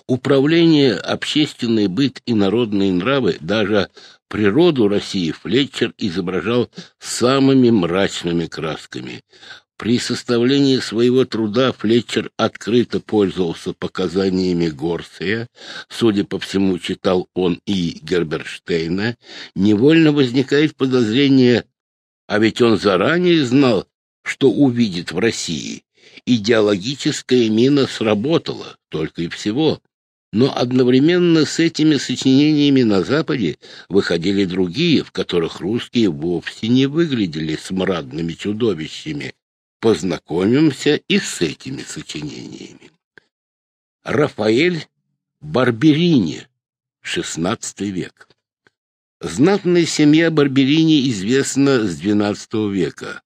Управление, общественный быт и народные нравы, даже природу России Флетчер изображал самыми мрачными красками. При составлении своего труда Флетчер открыто пользовался показаниями Горсия, судя по всему, читал он и Герберштейна, невольно возникает подозрение, а ведь он заранее знал, что увидит в России. Идеологическая мина сработала, только и всего. Но одновременно с этими сочинениями на Западе выходили другие, в которых русские вовсе не выглядели смрадными чудовищами. Познакомимся и с этими сочинениями. Рафаэль Барберини, XVI век. Знатная семья Барберини известна с XII века.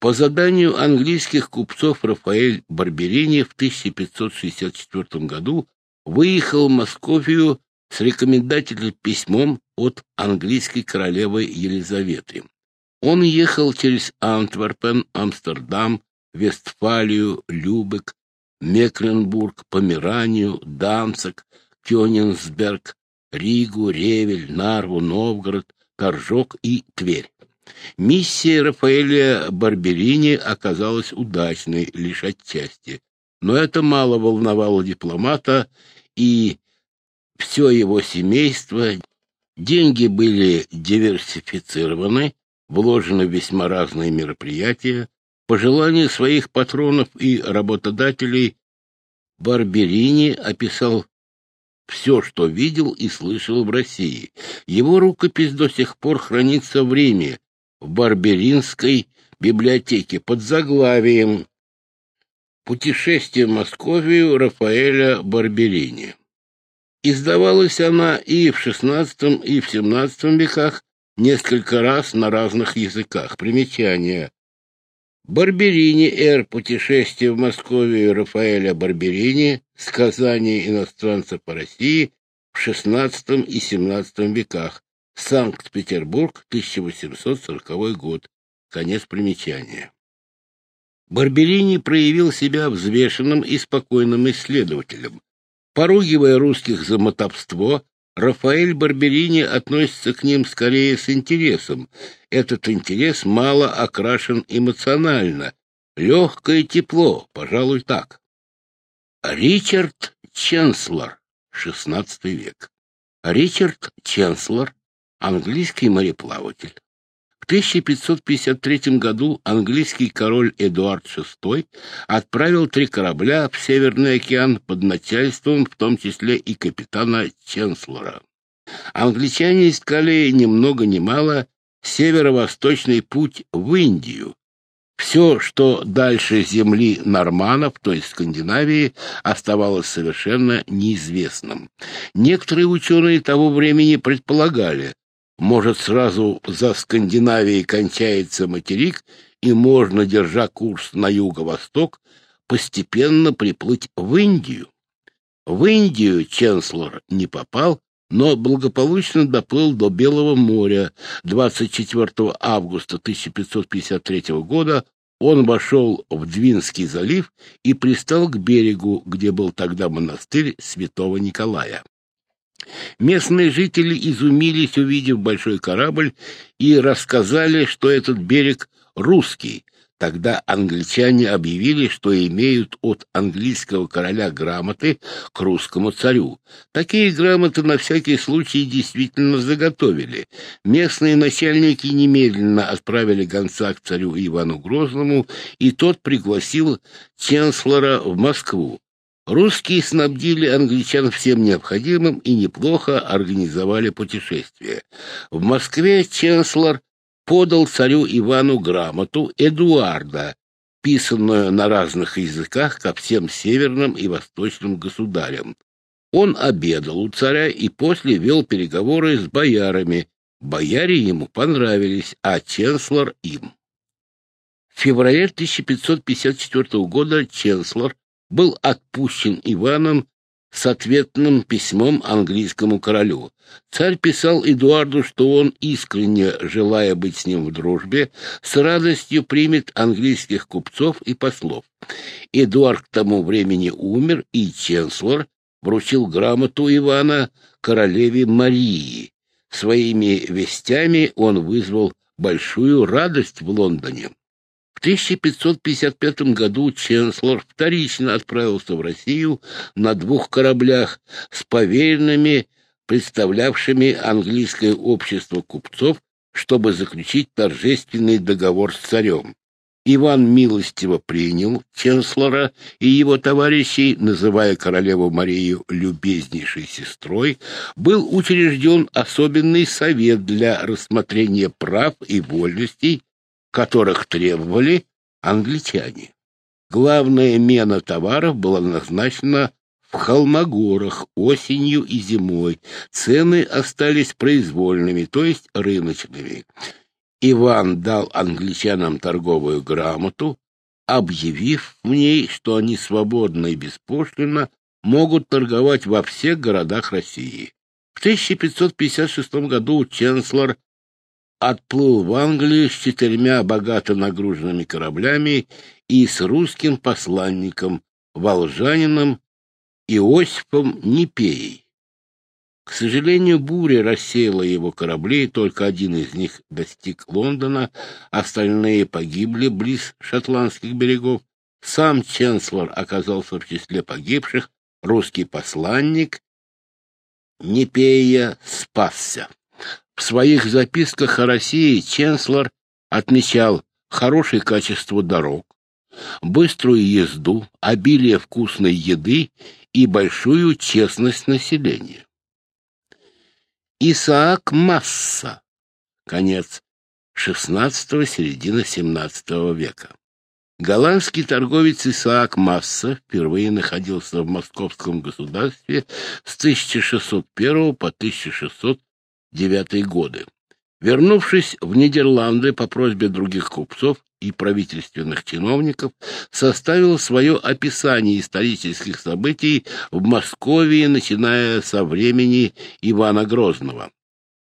По заданию английских купцов Рафаэль Барберини в 1564 году выехал в Московию с рекомендательным письмом от английской королевы Елизаветы. Он ехал через Антверпен, Амстердам, Вестфалию, Любек, Мекленбург, Померанию, Данцик, Кёнигсберг, Ригу, Ревель, Нарву, Новгород, Торжок и Тверь. Миссия Рафаэля Барберини оказалась удачной лишь отчасти. Но это мало волновало дипломата и все его семейство. Деньги были диверсифицированы, вложены в весьма разные мероприятия. По желанию своих патронов и работодателей Барберини описал все, что видел и слышал в России. Его рукопись до сих пор хранится в Риме, в Барберинской библиотеке под заглавием «Путешествие в Московию Рафаэля Барберини». Издавалась она и в XVI, и в XVII веках несколько раз на разных языках. Примечание. Барберини Р. Путешествие в Московию Рафаэля Барберини. Сказания иностранца по России в XVI и XVII веках. Санкт-Петербург, 1840 год. Конец примечания. Барберини проявил себя взвешенным и спокойным исследователем. Поругивая русских за мотовство, Рафаэль Барберини относится к ним скорее с интересом. Этот интерес мало окрашен эмоционально. Легкое тепло, пожалуй, так. Ричард Ченслер, XVI век. Ричард Ченслер, английский мореплаватель. В 1553 году английский король Эдуард VI отправил три корабля в Северный океан под начальством, в том числе и капитана Ченслера. Англичане искали ни много ни мало северо-восточный путь в Индию. Все, что дальше земли норманов, то есть Скандинавии, оставалось совершенно неизвестным. Некоторые ученые того времени предполагали, может, сразу за Скандинавией кончается материк, и можно, держа курс на юго-восток, постепенно приплыть в Индию. В Индию Ченслер не попал, но благополучно доплыл до Белого моря. 24 августа 1553 года он вошел в Двинский залив и пристал к берегу, где был тогда монастырь святого Николая. Местные жители изумились, увидев большой корабль, и рассказали, что этот берег русский. Тогда англичане объявили, что имеют от английского короля грамоты к русскому царю. Такие грамоты на всякий случай действительно заготовили. Местные начальники немедленно отправили гонца к царю Ивану Грозному, и тот пригласил Ченслера в Москву. Русские снабдили англичан всем необходимым и неплохо организовали путешествие. В Москве Ченслер подал царю Ивану грамоту Эдуарда, писанную на разных языках ко всем северным и восточным государям. Он обедал у царя и после вел переговоры с боярами. Бояре ему понравились, а Ченслер им. В феврале 1554 года Ченслер был отпущен Иваном с ответным письмом английскому королю. Царь писал Эдуарду, что он, искренне желая быть с ним в дружбе, с радостью примет английских купцов и послов. Эдуард к тому времени умер, и Ченслор вручил грамоту Ивана королеве Марии. Своими вестями он вызвал большую радость в Лондоне. 1555 году Ченслор вторично отправился в Россию на двух кораблях с поверенными, представлявшими английское общество купцов, чтобы заключить торжественный договор с царем. Иван милостиво принял Ченслора и его товарищей, называя королеву Марию любезнейшей сестрой, был учрежден особенный совет для рассмотрения прав и вольностей которых требовали англичане. Главная мена товаров была назначена в Холмогорах осенью и зимой. Цены остались произвольными, то есть рыночными. Иван дал англичанам торговую грамоту, объявив в ней, что они свободно и беспошлино могут торговать во всех городах России. В 1556 году Ченслер отплыл в Англию с четырьмя богато нагруженными кораблями и с русским посланником, волжанином Иосифом Непеей. К сожалению, буря рассеяла его корабли, только один из них достиг Лондона, остальные погибли близ шотландских берегов. Сам Ченслор оказался в числе погибших, русский посланник Непея спасся. В своих записках о России Ченслер отмечал хорошее качество дорог, быструю езду, обилие вкусной еды и большую честность населения. Исаак Масса. Конец XVI – середина XVII века. Голландский торговец Исаак Масса впервые находился в московском государстве с 1601 по 1600 девятые годы. Вернувшись в Нидерланды по просьбе других купцов и правительственных чиновников, составил свое описание исторических событий в Москве, начиная со времени Ивана Грозного.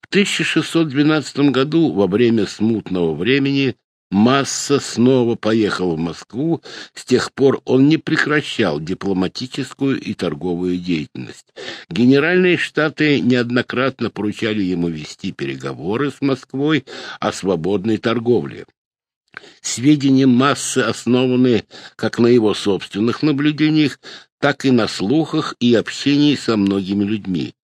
В 1612 году, во время смутного времени, Масса снова поехал в Москву, с тех пор он не прекращал дипломатическую и торговую деятельность. Генеральные штаты неоднократно поручали ему вести переговоры с Москвой о свободной торговле. Сведения массы основаны как на его собственных наблюдениях, так и на слухах и общении со многими людьми.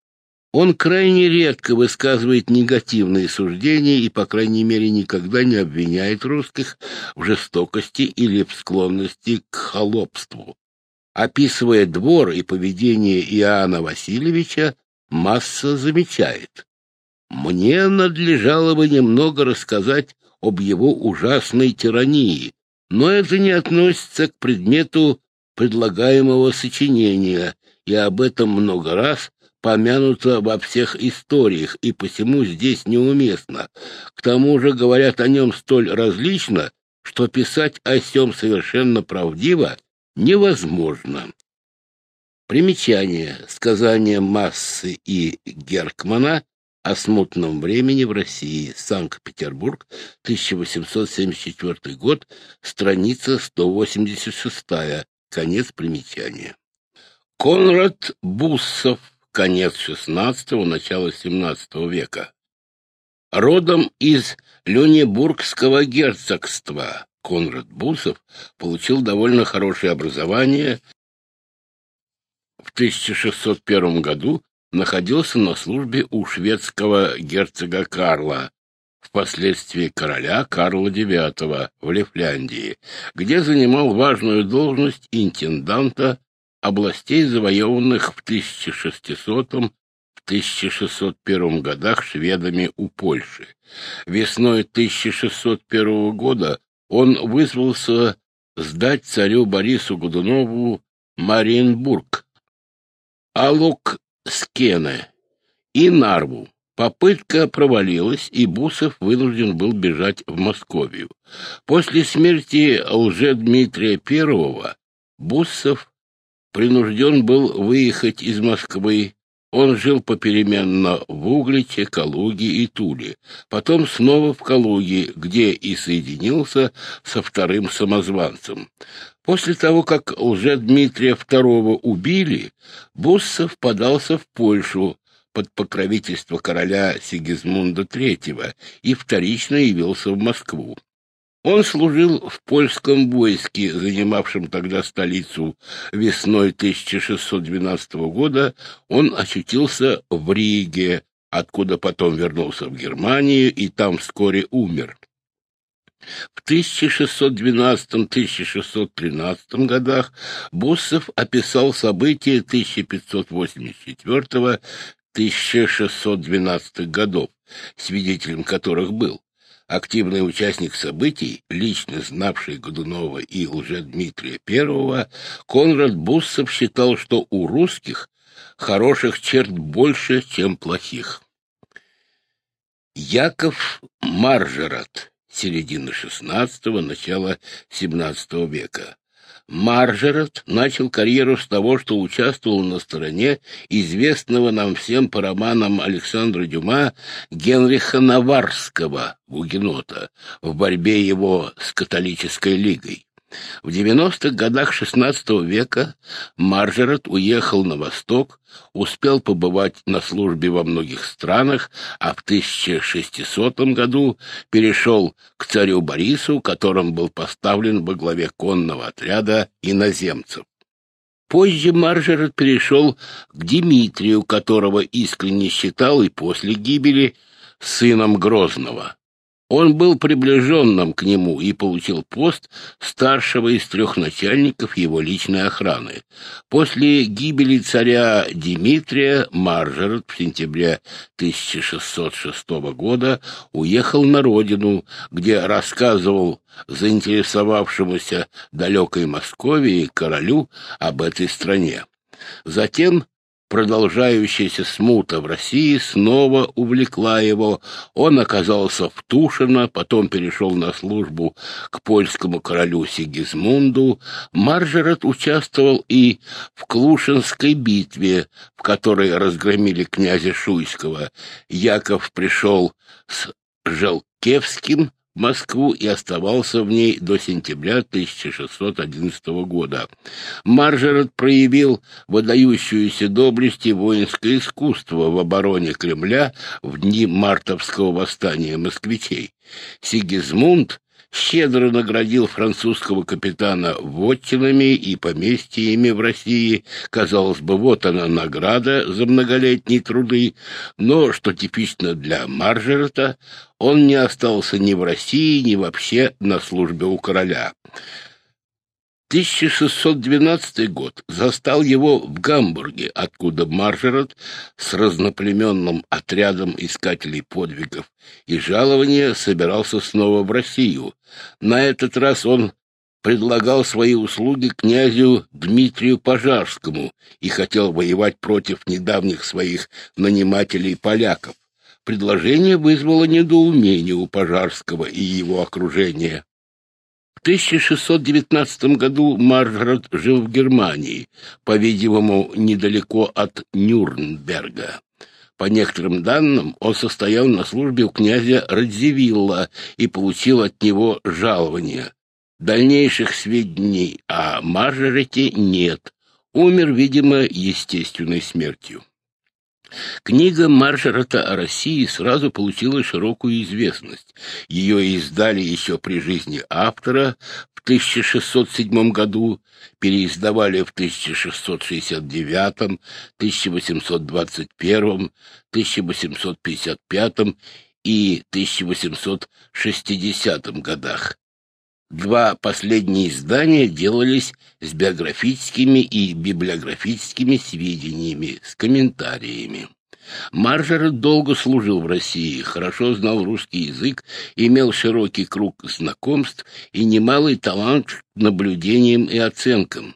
Он крайне редко высказывает негативные суждения и, по крайней мере, никогда не обвиняет русских в жестокости или в склонности к холопству. Описывая двор и поведение Иоанна Васильевича, Масса замечает. «Мне надлежало бы немного рассказать об его ужасной тирании, но это не относится к предмету предлагаемого сочинения, и об этом много раз помянуто во всех историях, и посему здесь неуместно. К тому же говорят о нем столь различно, что писать о сем совершенно правдиво невозможно. Примечание. Сказание Массы и Геркмана о смутном времени в России. Санкт-Петербург, 1874 год, страница 186. Конец примечания. Конрад Буссов конец XVI – начало XVII века. Родом из Люнебургского герцогства Конрад Бусов получил довольно хорошее образование. В 1601 году находился на службе у шведского герцога Карла, впоследствии короля Карла IX в Лифляндии, где занимал важную должность интенданта областей, завоеванных в 1600-1601 годах шведами у Польши. Весной 1601 года он вызвался сдать царю Борису Годунову Мариенбург, Алук Скене и Нарву. Попытка провалилась, и Бусов вынужден был бежать в Московию. После смерти лже-Дмитрия I Буссов принужден был выехать из Москвы. Он жил попеременно в Угличе, Калуге и Туле, потом снова в Калуге, где и соединился со вторым самозванцем. После того, как лже-Дмитрия II убили, Буссов подался в Польшу под покровительство короля Сигизмунда III и вторично явился в Москву. Он служил в польском войске, занимавшем тогда столицу. Весной 1612 года он очутился в Риге, откуда потом вернулся в Германию и там вскоре умер. В 1612-1613 годах Буссов описал события 1584-1612 годов, свидетелем которых был. Активный участник событий, лично знавший Годунова и Лжедмитрия I, Конрад Буссов считал, что у русских хороших черт больше, чем плохих. Яков Маржерат, середина XVI – начала XVII века. Маржерет начал карьеру с того, что участвовал на стороне известного нам всем по романам Александра Дюма Генриха Наварского, гугенота, в борьбе его с католической лигой. В 90-х годах XVI века Маржерет уехал на восток, успел побывать на службе во многих странах, а в 1600 году перешел к царю Борису, которым был поставлен во главе конного отряда иноземцев. Позже Маржерет перешел к Дмитрию, которого искренне считал и после гибели сыном Грозного. Он был приближенным к нему и получил пост старшего из трех начальников его личной охраны. После гибели царя Дмитрия Маржерет в сентябре 1606 года уехал на родину, где рассказывал заинтересовавшемуся далекой Московии королю об этой стране. Затем Продолжающаяся смута в России снова увлекла его. Он оказался в Тушино, потом перешел на службу к польскому королю Сигизмунду. Маржерет участвовал и в Клушинской битве, в которой разгромили князя Шуйского. Яков пришел с Желкевским Москву и оставался в ней до сентября 1611 года. Маржерет проявил выдающуюся доблесть и воинское искусство в обороне Кремля в дни мартовского восстания москвичей. Сигизмунд щедро наградил французского капитана вотчинами и поместьями в России. Казалось бы, вот она награда за многолетние труды, но, что типично для Маржерета, он не остался ни в России, ни вообще на службе у короля. 1612 год застал его в Гамбурге, откуда Маржерет с разноплеменным отрядом искателей подвигов и жалования собирался снова в Россию. На этот раз он предлагал свои услуги князю Дмитрию Пожарскому и хотел воевать против недавних своих нанимателей-поляков. Предложение вызвало недоумение у Пожарского и его окружения. В 1619 году Маргарет жил в Германии, по-видимому, недалеко от Нюрнберга. По некоторым данным, он состоял на службе у князя Радзивилла и получил от него жалование. Дальнейших сведений о Маргарете нет. Умер, видимо, естественной смертью. Книга Маршарата о России сразу получила широкую известность. Ее издали еще при жизни автора в 1607 году, переиздавали в 1669, 1821, 1855 и 1860 годах. Два последние издания делались с биографическими и библиографическими сведениями, с комментариями. Маржер долго служил в России, хорошо знал русский язык, имел широкий круг знакомств и немалый талант к наблюдениям и оценкам.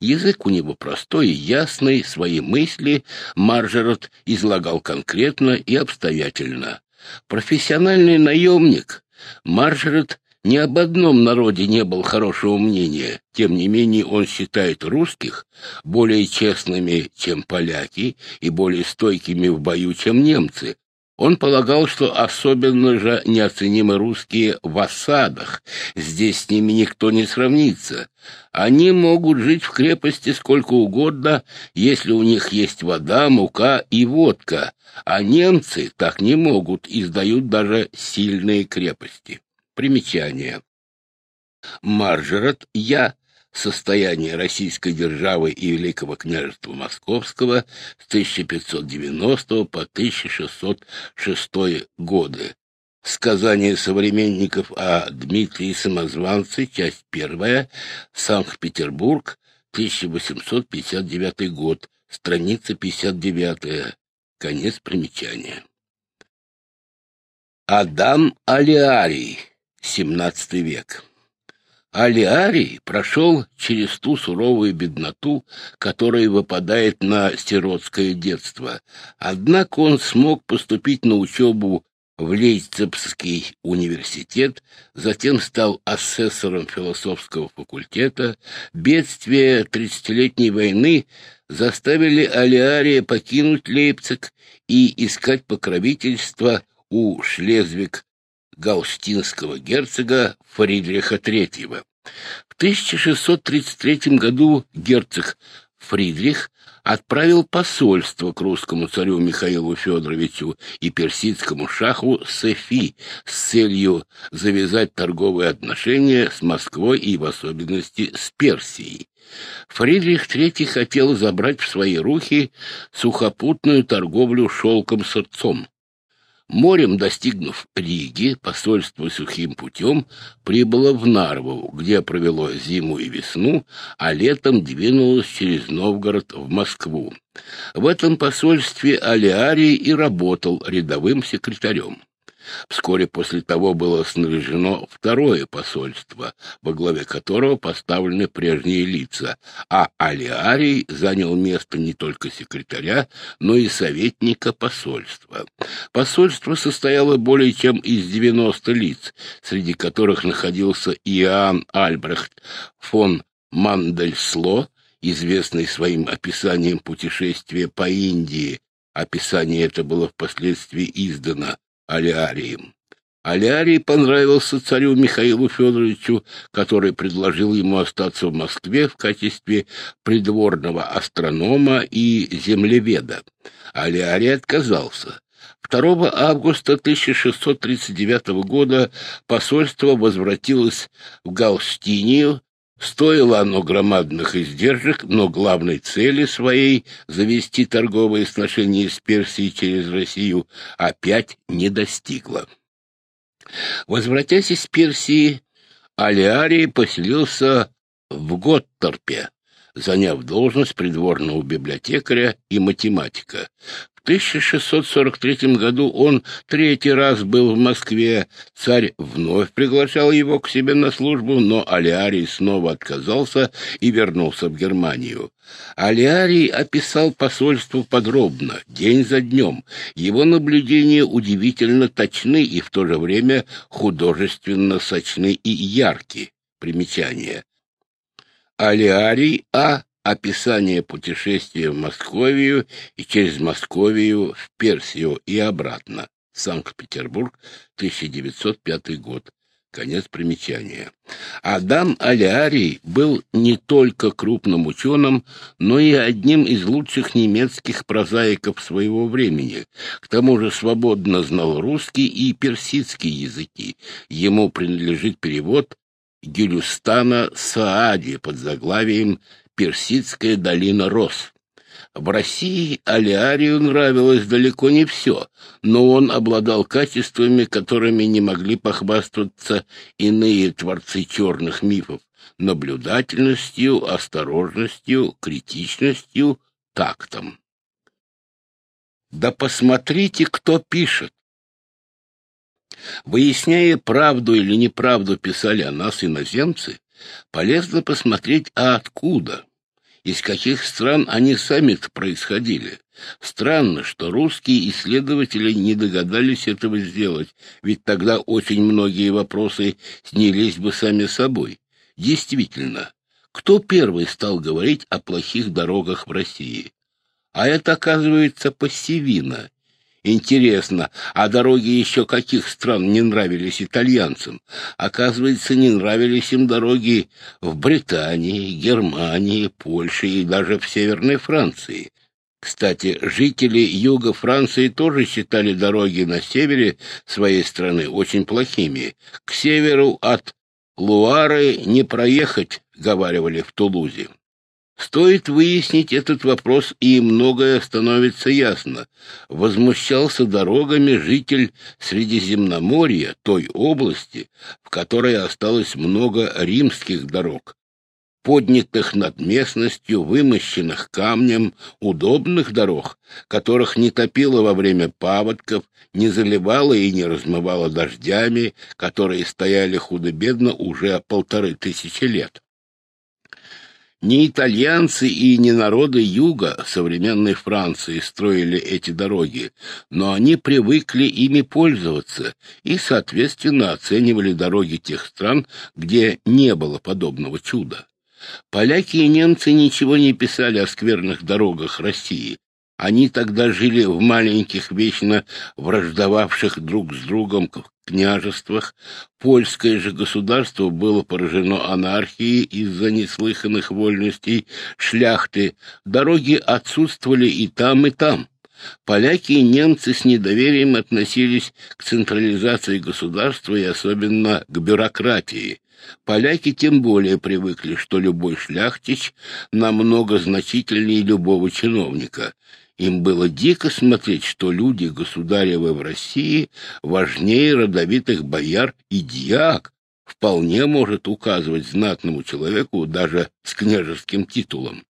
Язык у него простой и ясный, свои мысли Маржерот излагал конкретно и обстоятельно. Профессиональный наемник, Маржерет ни об одном народе не было хорошего мнения. Тем не менее, он считает русских более честными, чем поляки, и более стойкими в бою, чем немцы. Он полагал, что особенно же неоценимы русские в осадах. Здесь с ними никто не сравнится. Они могут жить в крепости сколько угодно, если у них есть вода, мука и водка, а немцы так не могут и сдают даже сильные крепости. Примечание. Маржерет Я. Состояние Российской державы и Великого княжества Московского с 1590 по 1606 годы. Сказание современников о Дмитрии Самозванце, часть первая, Санкт-Петербург, 1859 год, страница 59, конец примечания. Адам Алиарий XVII век. Алиарий прошел через ту суровую бедноту, которая выпадает на сиротское детство. Однако он смог поступить на учебу в Лейпцигский университет, затем стал асессором философского факультета. Бедствия тридцатилетней войны заставили Алиария покинуть Лейпциг и искать покровительство у Шлезвиг гаустинского герцога Фридриха III. В 1633 году герцог Фридрих отправил посольство к русскому царю Михаилу Федоровичу и персидскому шаху Сефи с целью завязать торговые отношения с Москвой и в особенности с Персией. Фридрих III хотел забрать в свои руки сухопутную торговлю шелком с отцом. Морем достигнув Риги, посольство сухим путем прибыло в Нарву, где провело зиму и весну, а летом двинулось через Новгород в Москву. В этом посольстве Алиарий и работал рядовым секретарем. Вскоре после того было снаряжено второе посольство, во главе которого поставлены прежние лица, а Алиарий занял место не только секретаря, но и советника посольства. Посольство состояло более чем из 90 лиц, среди которых находился Иоанн Альбрехт фон Мандельсло, известный своим описанием путешествия по Индии. Описание это было впоследствии издано Алиарием. Алиарий понравился царю Михаилу Федоровичу, который предложил ему остаться в Москве в качестве придворного астронома и землеведа. Алиарий отказался. 2 августа 1639 года посольство возвратилось в Галштинию, Стоило оно громадных издержек, но главной цели своей — завести торговые сношения с Персией через Россию — опять не достигло. Возвратясь из Персии, Алиарий поселился в Готторпе, заняв должность придворного библиотекаря и математика. 1643 году он третий раз был в Москве. Царь вновь приглашал его к себе на службу, но Алиарий снова отказался и вернулся в Германию. Алиарий описал посольство подробно, день за днем. Его наблюдения удивительно точны и в то же время художественно сочны и ярки. Примечание. Алиарий А описание путешествия в Московию и через Московию в Персию и обратно. Санкт-Петербург, 1905 год. Конец примечания. Адам Алиарий был не только крупным ученым, но и одним из лучших немецких прозаиков своего времени. К тому же свободно знал русский и персидский языки. Ему принадлежит перевод Гюлюстана Саади под заглавием персидская долина рос. В России Алиарию нравилось далеко не все, но он обладал качествами, которыми не могли похвастаться иные творцы черных мифов — наблюдательностью, осторожностью, критичностью, тактом. Да посмотрите, кто пишет. Выясняя, правду или неправду писали о нас иноземцы, Полезно посмотреть, а откуда, из каких стран они сами происходили. Странно, что русские исследователи не догадались этого сделать, ведь тогда очень многие вопросы снялись бы сами собой. Действительно, кто первый стал говорить о плохих дорогах в России? А это, оказывается, Пассивина, Интересно, а дороги еще каких стран не нравились итальянцам? Оказывается, не нравились им дороги в Британии, Германии, Польше и даже в Северной Франции. Кстати, жители юга Франции тоже считали дороги на севере своей страны очень плохими. К северу от Луары не проехать, говаривали в Тулузе. Стоит выяснить этот вопрос, и многое становится ясно. Возмущался дорогами житель Средиземноморья, той области, в которой осталось много римских дорог, поднятых над местностью, вымощенных камнем, удобных дорог, которых не топило во время паводков, не заливало и не размывало дождями, которые стояли худо-бедно уже полторы тысячи лет. Не итальянцы и не народы юга современной Франции строили эти дороги, но они привыкли ими пользоваться и, соответственно, оценивали дороги тех стран, где не было подобного чуда. Поляки и немцы ничего не писали о скверных дорогах России, они тогда жили в маленьких, вечно враждовавших друг с другом княжествах. Польское же государство было поражено анархией из-за неслыханных вольностей шляхты. Дороги отсутствовали и там, и там. Поляки и немцы с недоверием относились к централизации государства и особенно к бюрократии. Поляки тем более привыкли, что любой шляхтич намного значительнее любого чиновника — им было дико смотреть, что люди государевы в России важнее родовитых бояр и дьяк, вполне может указывать знатному человеку даже с княжеским титулом.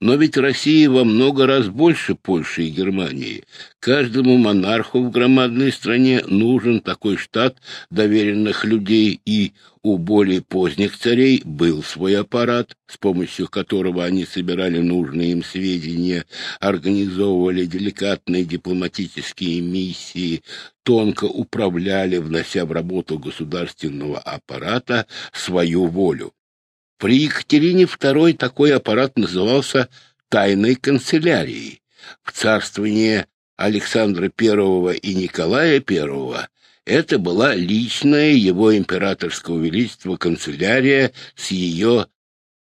Но ведь Россия во много раз больше Польши и Германии. Каждому монарху в громадной стране нужен такой штат доверенных людей, и у более поздних царей был свой аппарат, с помощью которого они собирали нужные им сведения, организовывали деликатные дипломатические миссии, тонко управляли, внося в работу государственного аппарата свою волю. При Екатерине II такой аппарат назывался «тайной канцелярией». В царствование Александра I и Николая I это была личная его императорского величества канцелярия с ее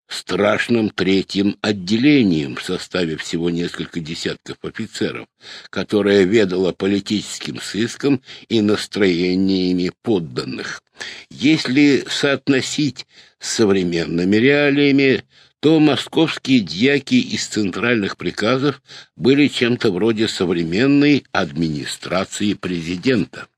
страшным третьим отделением в составе всего несколько десятков офицеров, которое ведало политическим сыском и настроениями подданных. Если соотносить современными реалиями, то московские дьяки из центральных приказов были чем-то вроде современной администрации президента.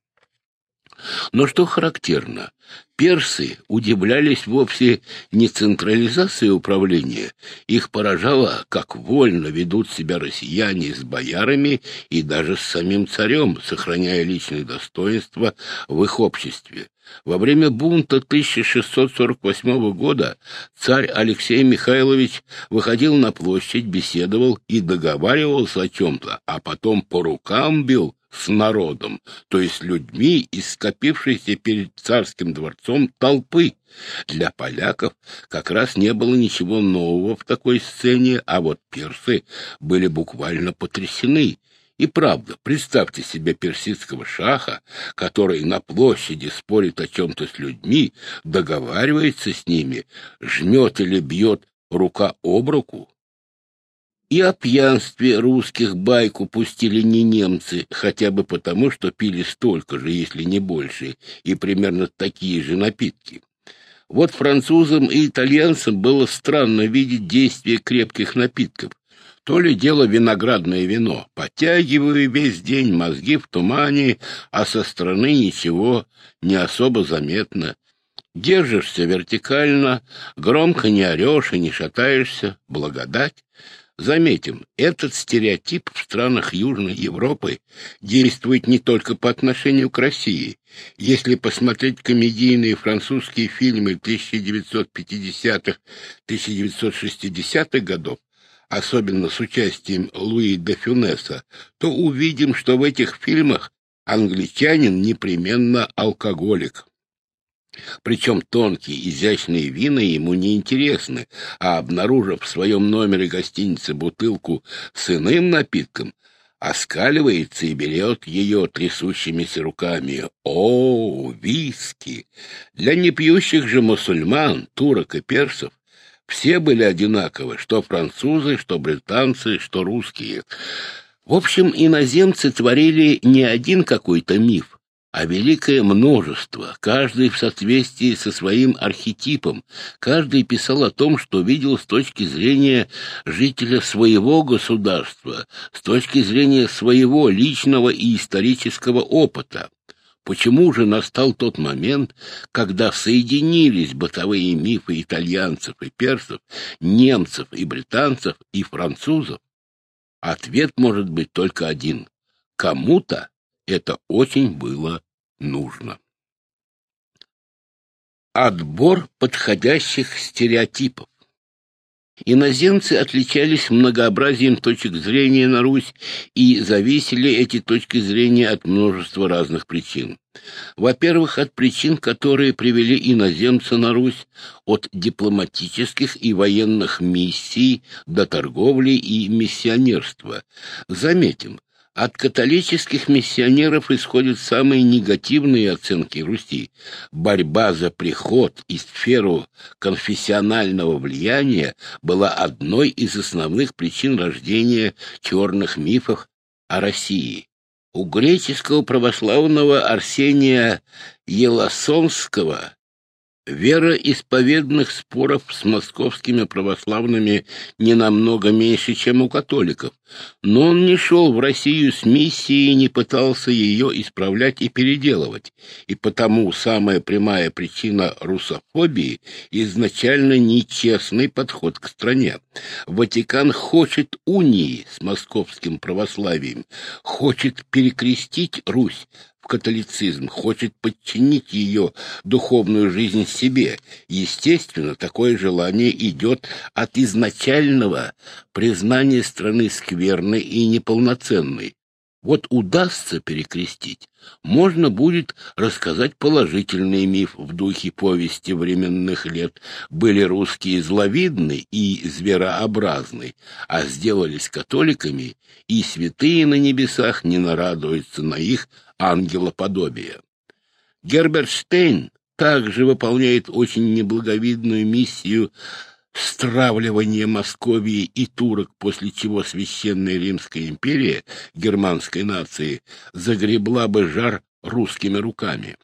Но что характерно, персы удивлялись вовсе не централизацией управления, их поражало, как вольно ведут себя россияне с боярами и даже с самим царем, сохраняя личное достоинство в их обществе. Во время бунта 1648 года царь Алексей Михайлович выходил на площадь, беседовал и договаривался о чем-то, а потом по рукам бил с народом, то есть людьми из скопившейся перед царским дворцом толпы. Для поляков как раз не было ничего нового в такой сцене, а вот персы были буквально потрясены. И правда, представьте себе персидского шаха, который на площади спорит о чем-то с людьми, договаривается с ними, жмет или бьет рука об руку. И о пьянстве русских байку пустили не немцы, хотя бы потому, что пили столько же, если не больше, и примерно такие же напитки. Вот французам и итальянцам было странно видеть действие крепких напитков. То ли дело виноградное вино. Подтягиваю весь день, мозги в тумане, а со стороны ничего не особо заметно. Держишься вертикально, громко не орешь и не шатаешься. Благодать. Заметим, этот стереотип в странах Южной Европы действует не только по отношению к России. Если посмотреть комедийные французские фильмы 1950-1960-х годов, особенно с участием Луи де Фюнеса, то увидим, что в этих фильмах англичанин непременно алкоголик. Причем тонкие, изящные вина ему не интересны, а обнаружив в своем номере гостиницы бутылку с иным напитком, оскаливается и берет ее трясущимися руками. О, виски! Для непьющих же мусульман, турок и персов все были одинаковы, что французы, что британцы, что русские. В общем, иноземцы творили не один какой-то миф, а великое множество, каждый в соответствии со своим архетипом, каждый писал о том, что видел с точки зрения жителя своего государства, с точки зрения своего личного и исторического опыта. Почему же настал тот момент, когда соединились бытовые мифы итальянцев и персов, немцев и британцев и французов? Ответ может быть только один. Кому-то это очень было нужно. Отбор подходящих стереотипов. Иноземцы отличались многообразием точек зрения на Русь, и зависели эти точки зрения от множества разных причин. Во-первых, от причин, которые привели иноземца на Русь, от дипломатических и военных миссий до торговли и миссионерства. Заметим, от католических миссионеров исходят самые негативные оценки Руси. Борьба за приход и сферу конфессионального влияния была одной из основных причин рождения черных мифов о России. У греческого православного Арсения Елосонского вероисповедных споров с московскими православными не намного меньше, чем у католиков, но он не шел в Россию с миссией и не пытался ее исправлять и переделывать, и потому самая прямая причина русофобии изначально нечестный подход к стране. Ватикан хочет унии с московским православием, хочет перекрестить Русь, католицизм, хочет подчинить ее духовную жизнь себе. Естественно, такое желание идет от изначального признания страны скверной и неполноценной. Вот удастся перекрестить, можно будет рассказать положительный миф в духе повести временных лет. Были русские зловидны и зверообразны, а сделались католиками, и святые на небесах не нарадуются на их ангелоподобие. Герберт Штейн также выполняет очень неблаговидную миссию стравливание Московии и турок, после чего Священная Римская империя германской нации загребла бы жар русскими руками.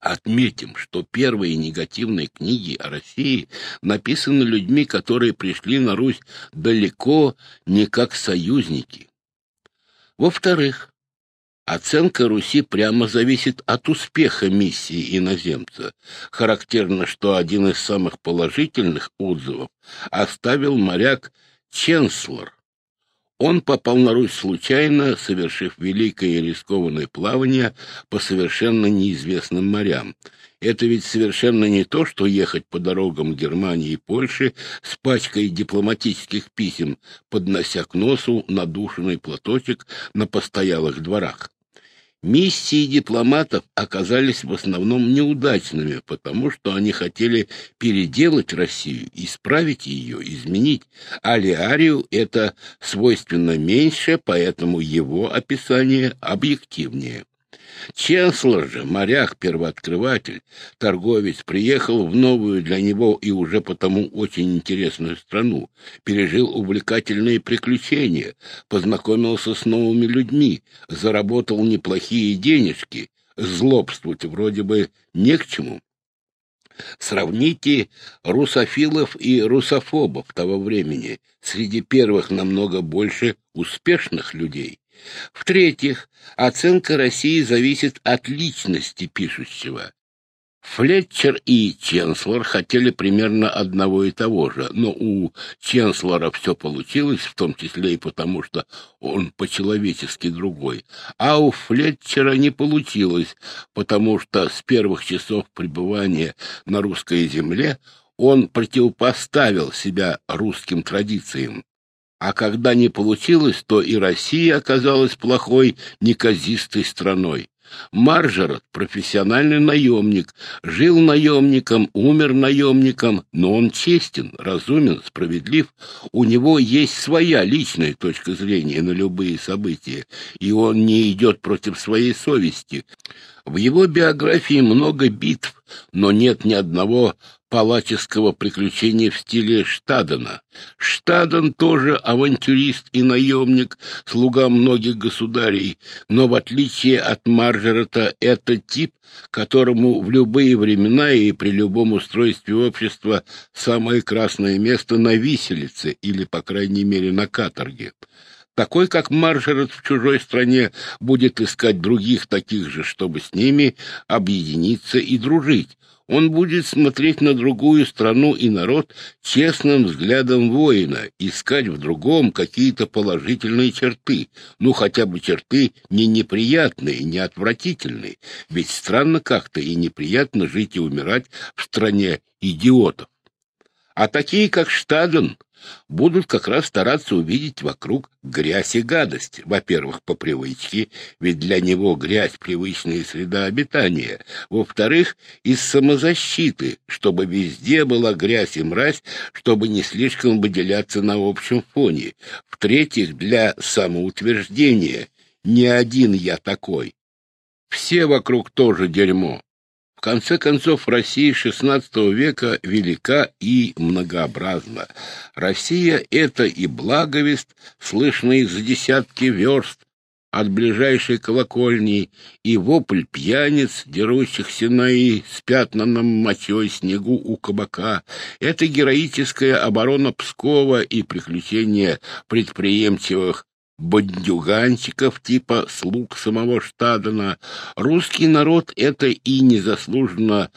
Отметим, что первые негативные книги о России написаны людьми, которые пришли на Русь далеко не как союзники. Во-вторых, Оценка Руси прямо зависит от успеха миссии иноземца. Характерно, что один из самых положительных отзывов оставил моряк Ченслер. Он попал на Русь случайно, совершив великое и рискованное плавание по совершенно неизвестным морям. Это ведь совершенно не то, что ехать по дорогам Германии и Польши с пачкой дипломатических писем, поднося к носу надушенный платочек на постоялых дворах. Миссии дипломатов оказались в основном неудачными, потому что они хотели переделать Россию, исправить ее, изменить. А Лиарию это свойственно меньше, поэтому его описание объективнее. Ченслер же, моряк-первооткрыватель, торговец, приехал в новую для него и уже потому очень интересную страну, пережил увлекательные приключения, познакомился с новыми людьми, заработал неплохие денежки, злобствовать вроде бы не к чему. Сравните русофилов и русофобов того времени. Среди первых намного больше успешных людей. В-третьих, оценка России зависит от личности пишущего. Флетчер и Ченслер хотели примерно одного и того же, но у Ченслера все получилось, в том числе и потому, что он по-человечески другой, а у Флетчера не получилось, потому что с первых часов пребывания на русской земле он противопоставил себя русским традициям. А когда не получилось, то и Россия оказалась плохой, неказистой страной. Маржерот — профессиональный наемник, жил наемником, умер наемником, но он честен, разумен, справедлив. У него есть своя личная точка зрения на любые события, и он не идет против своей совести. В его биографии много битв, но нет ни одного палаческого приключения в стиле Штадена. Штаден тоже авантюрист и наемник, слуга многих государей, но в отличие от Маржерета это тип, которому в любые времена и при любом устройстве общества самое красное место на виселице или, по крайней мере, на каторге. Такой, как Маржерет в чужой стране, будет искать других таких же, чтобы с ними объединиться и дружить. Он будет смотреть на другую страну и народ честным взглядом воина, искать в другом какие-то положительные черты, ну хотя бы черты не неприятные, не отвратительные, ведь странно как-то и неприятно жить и умирать в стране идиотов. А такие, как Штаден, будут как раз стараться увидеть вокруг грязь и гадость. Во-первых, по привычке, ведь для него грязь — привычная среда обитания. Во-вторых, из самозащиты, чтобы везде была грязь и мразь, чтобы не слишком выделяться на общем фоне. В-третьих, для самоутверждения. Не один я такой. Все вокруг тоже дерьмо конце концов, Россия XVI века велика и многообразна. Россия — это и благовест, слышный за десятки верст, от ближайшей колокольни и вопль пьяниц, дерущихся на и спятнанном мочой снегу у кабака. Это героическая оборона Пскова и приключения предприемчивых бандюганчиков типа слуг самого Штадена. Русский народ — это и незаслуженно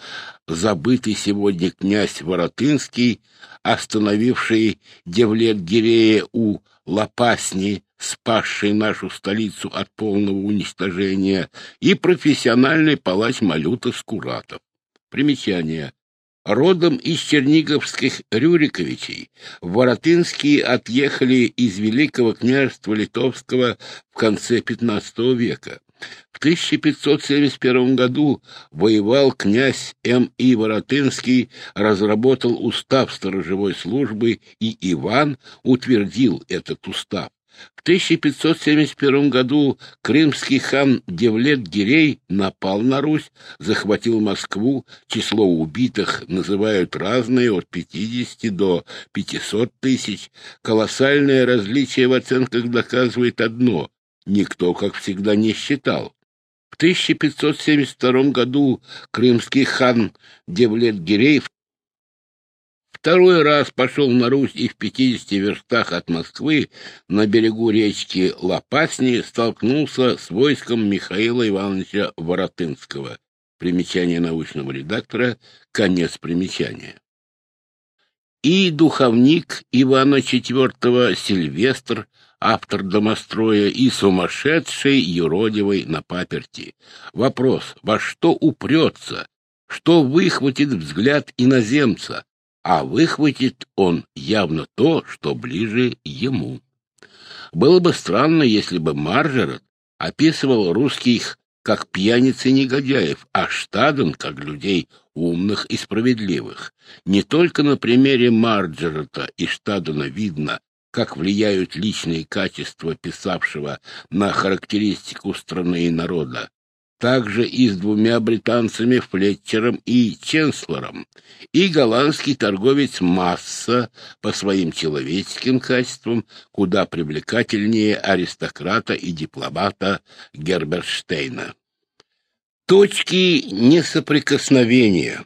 забытый сегодня князь Воротынский, остановивший Девлет-Гирея у Лопасни, спасший нашу столицу от полного уничтожения, и профессиональный палач Малюта Скуратов. Примечание. Родом из черниговских Рюриковичей, Воротынские отъехали из Великого княжества Литовского в конце XV века. В 1571 году воевал князь М. И. Воротынский, разработал устав сторожевой службы, и Иван утвердил этот устав. В 1571 году крымский хан Девлет-Гирей напал на Русь, захватил Москву, число убитых называют разные, от 50 до 500 тысяч. Колоссальное различие в оценках доказывает одно — никто, как всегда, не считал. В 1572 году крымский хан Девлет-Гирей Второй раз пошел на Русь и в пятидесяти верстах от Москвы на берегу речки Лопасни столкнулся с войском Михаила Ивановича Воротынского. Примечание научного редактора, конец примечания. И духовник Ивана IV Сильвестр, автор домостроя, и сумасшедший юродивый на паперти. Вопрос, во что упрется, что выхватит взгляд иноземца, а выхватит он явно то, что ближе ему. Было бы странно, если бы Марджерет описывал русских как пьяниц и негодяев, а Штаден как людей умных и справедливых. Не только на примере Марджерета и Штадена видно, как влияют личные качества писавшего на характеристику страны и народа, также и с двумя британцами Флетчером и Ченслером, и голландский торговец Масса по своим человеческим качествам куда привлекательнее аристократа и дипломата Герберштейна. Точки несоприкосновения.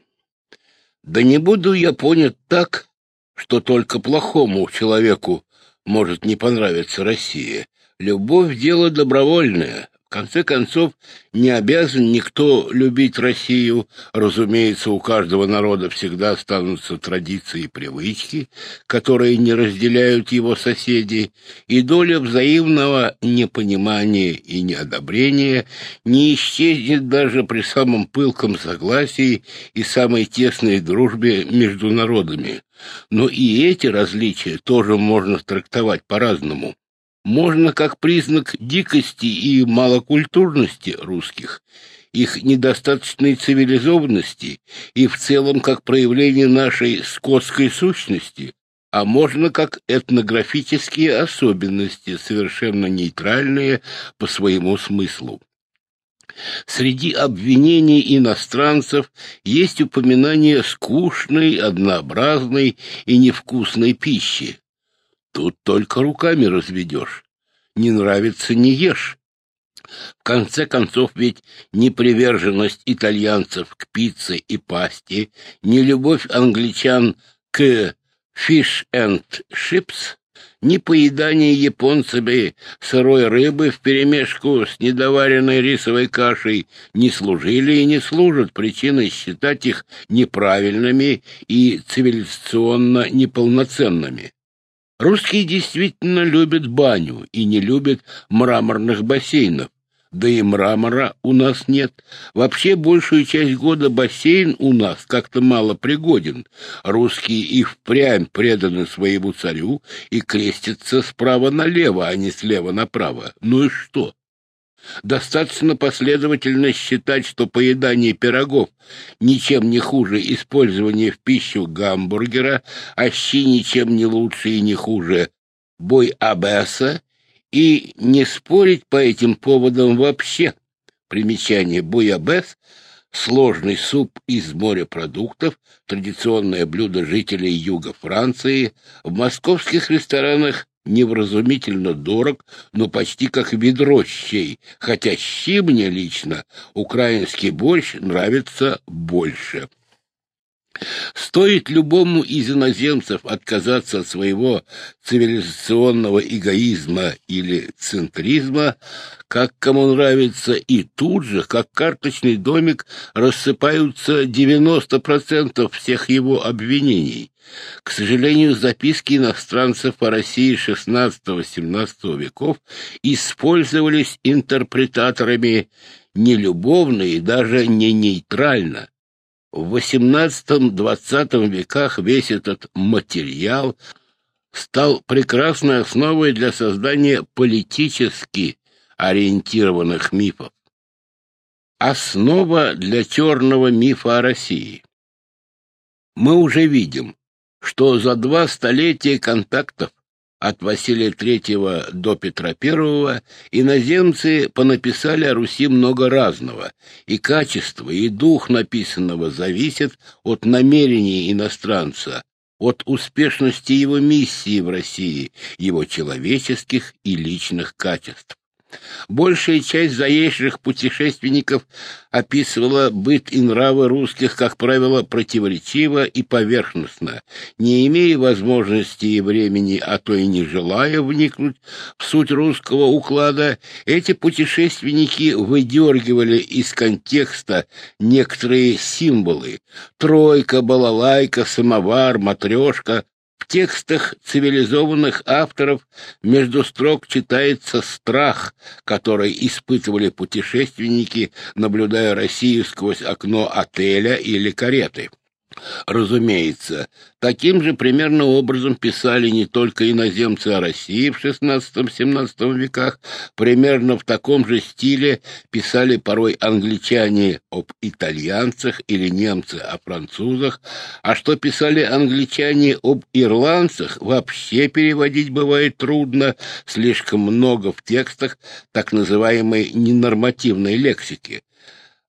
Да не буду я понят так, что только плохому человеку может не понравиться Россия. Любовь — дело добровольное, конце концов, не обязан никто любить Россию. Разумеется, у каждого народа всегда останутся традиции и привычки, которые не разделяют его соседи, и доля взаимного непонимания и неодобрения не исчезнет даже при самом пылком согласии и самой тесной дружбе между народами. Но и эти различия тоже можно трактовать по-разному можно как признак дикости и малокультурности русских, их недостаточной цивилизованности и в целом как проявление нашей скотской сущности, а можно как этнографические особенности, совершенно нейтральные по своему смыслу. Среди обвинений иностранцев есть упоминание скучной, однообразной и невкусной пищи, Тут только руками разведешь. Не нравится — не ешь. В конце концов, ведь ни приверженность итальянцев к пицце и пасте, ни любовь англичан к fish and chips, ни поедание японцами сырой рыбы вперемешку с недоваренной рисовой кашей не служили и не служат причиной считать их неправильными и цивилизационно неполноценными. Русские действительно любят баню и не любят мраморных бассейнов. Да и мрамора у нас нет. Вообще большую часть года бассейн у нас как-то мало пригоден. Русские и впрямь преданы своему царю и крестятся справа налево, а не слева направо. Ну и что? Достаточно последовательно считать, что поедание пирогов ничем не хуже использования в пищу гамбургера, а щи ничем не лучше и не хуже бой абеса, и не спорить по этим поводам вообще. Примечание буябес — сложный суп из морепродуктов, традиционное блюдо жителей юга Франции. В московских ресторанах невразумительно дорог, но почти как ведро щей, хотя щи мне лично украинский борщ нравится больше. Стоит любому из иноземцев отказаться от своего цивилизационного эгоизма или центризма, как кому нравится, и тут же, как карточный домик, рассыпаются 90% всех его обвинений. К сожалению, записки иностранцев по России XVI-XVII веков использовались интерпретаторами нелюбовно и даже не нейтрально. В XVIII-XX веках весь этот материал стал прекрасной основой для создания политически ориентированных мифов. Основа для черного мифа о России. Мы уже видим, что за два столетия контактов от Василия III до Петра I иноземцы понаписали о Руси много разного, и качество, и дух написанного зависят от намерений иностранца, от успешности его миссии в России, его человеческих и личных качеств. Большая часть заезжих путешественников описывала быт и нравы русских, как правило, противоречиво и поверхностно, не имея возможности и времени, а то и не желая вникнуть в суть русского уклада, эти путешественники выдергивали из контекста некоторые символы — тройка, балалайка, самовар, матрешка, в текстах цивилизованных авторов между строк читается страх, который испытывали путешественники, наблюдая Россию сквозь окно отеля или кареты. Разумеется, таким же примерно образом писали не только иноземцы о России в XVI-XVII веках, примерно в таком же стиле писали порой англичане об итальянцах или немцы о французах, а что писали англичане об ирландцах, вообще переводить бывает трудно, слишком много в текстах так называемой ненормативной лексики.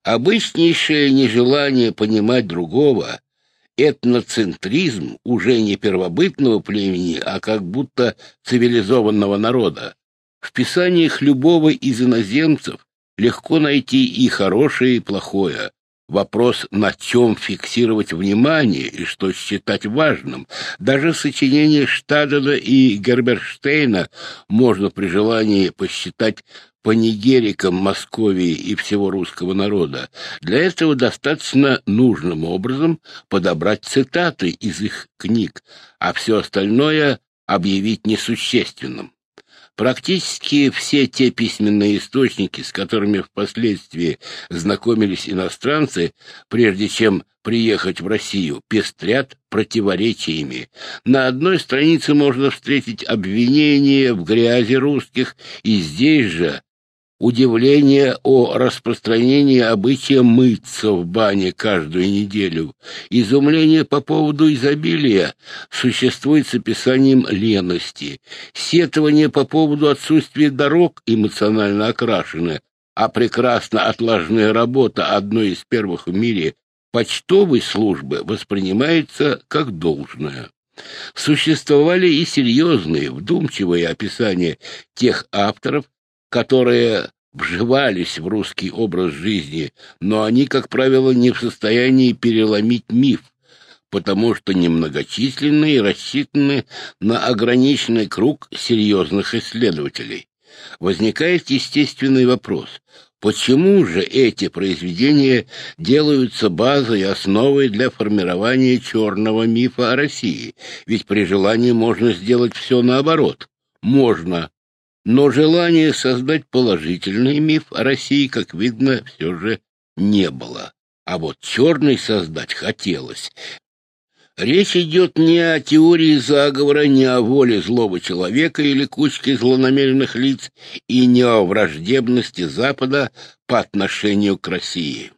Обычнейшее нежелание понимать другого — этноцентризм уже не первобытного племени, а как будто цивилизованного народа. В писаниях любого из иноземцев легко найти и хорошее, и плохое. Вопрос, на чем фиксировать внимание и что считать важным. Даже сочинения Штадена и Герберштейна можно при желании посчитать панигериком Московии и всего русского народа. Для этого достаточно нужным образом подобрать цитаты из их книг, а все остальное объявить несущественным. Практически все те письменные источники, с которыми впоследствии знакомились иностранцы, прежде чем приехать в Россию, пестрят противоречиями. На одной странице можно встретить обвинения в грязи русских, и здесь же удивление о распространении обычая мыться в бане каждую неделю, изумление по поводу изобилия существует с описанием лености, сетование по поводу отсутствия дорог эмоционально окрашены, а прекрасно отлаженная работа одной из первых в мире почтовой службы воспринимается как должное. Существовали и серьезные, вдумчивые описания тех авторов, которые вживались в русский образ жизни, но они, как правило, не в состоянии переломить миф, потому что немногочисленны и рассчитаны на ограниченный круг серьезных исследователей. Возникает естественный вопрос, почему же эти произведения делаются базой и основой для формирования черного мифа о России? Ведь при желании можно сделать все наоборот. Можно, но желание создать положительный миф о России, как видно, все же не было. А вот черный создать хотелось. Речь идет не о теории заговора, не о воле злого человека или кучки злонамеренных лиц и не о враждебности Запада по отношению к России.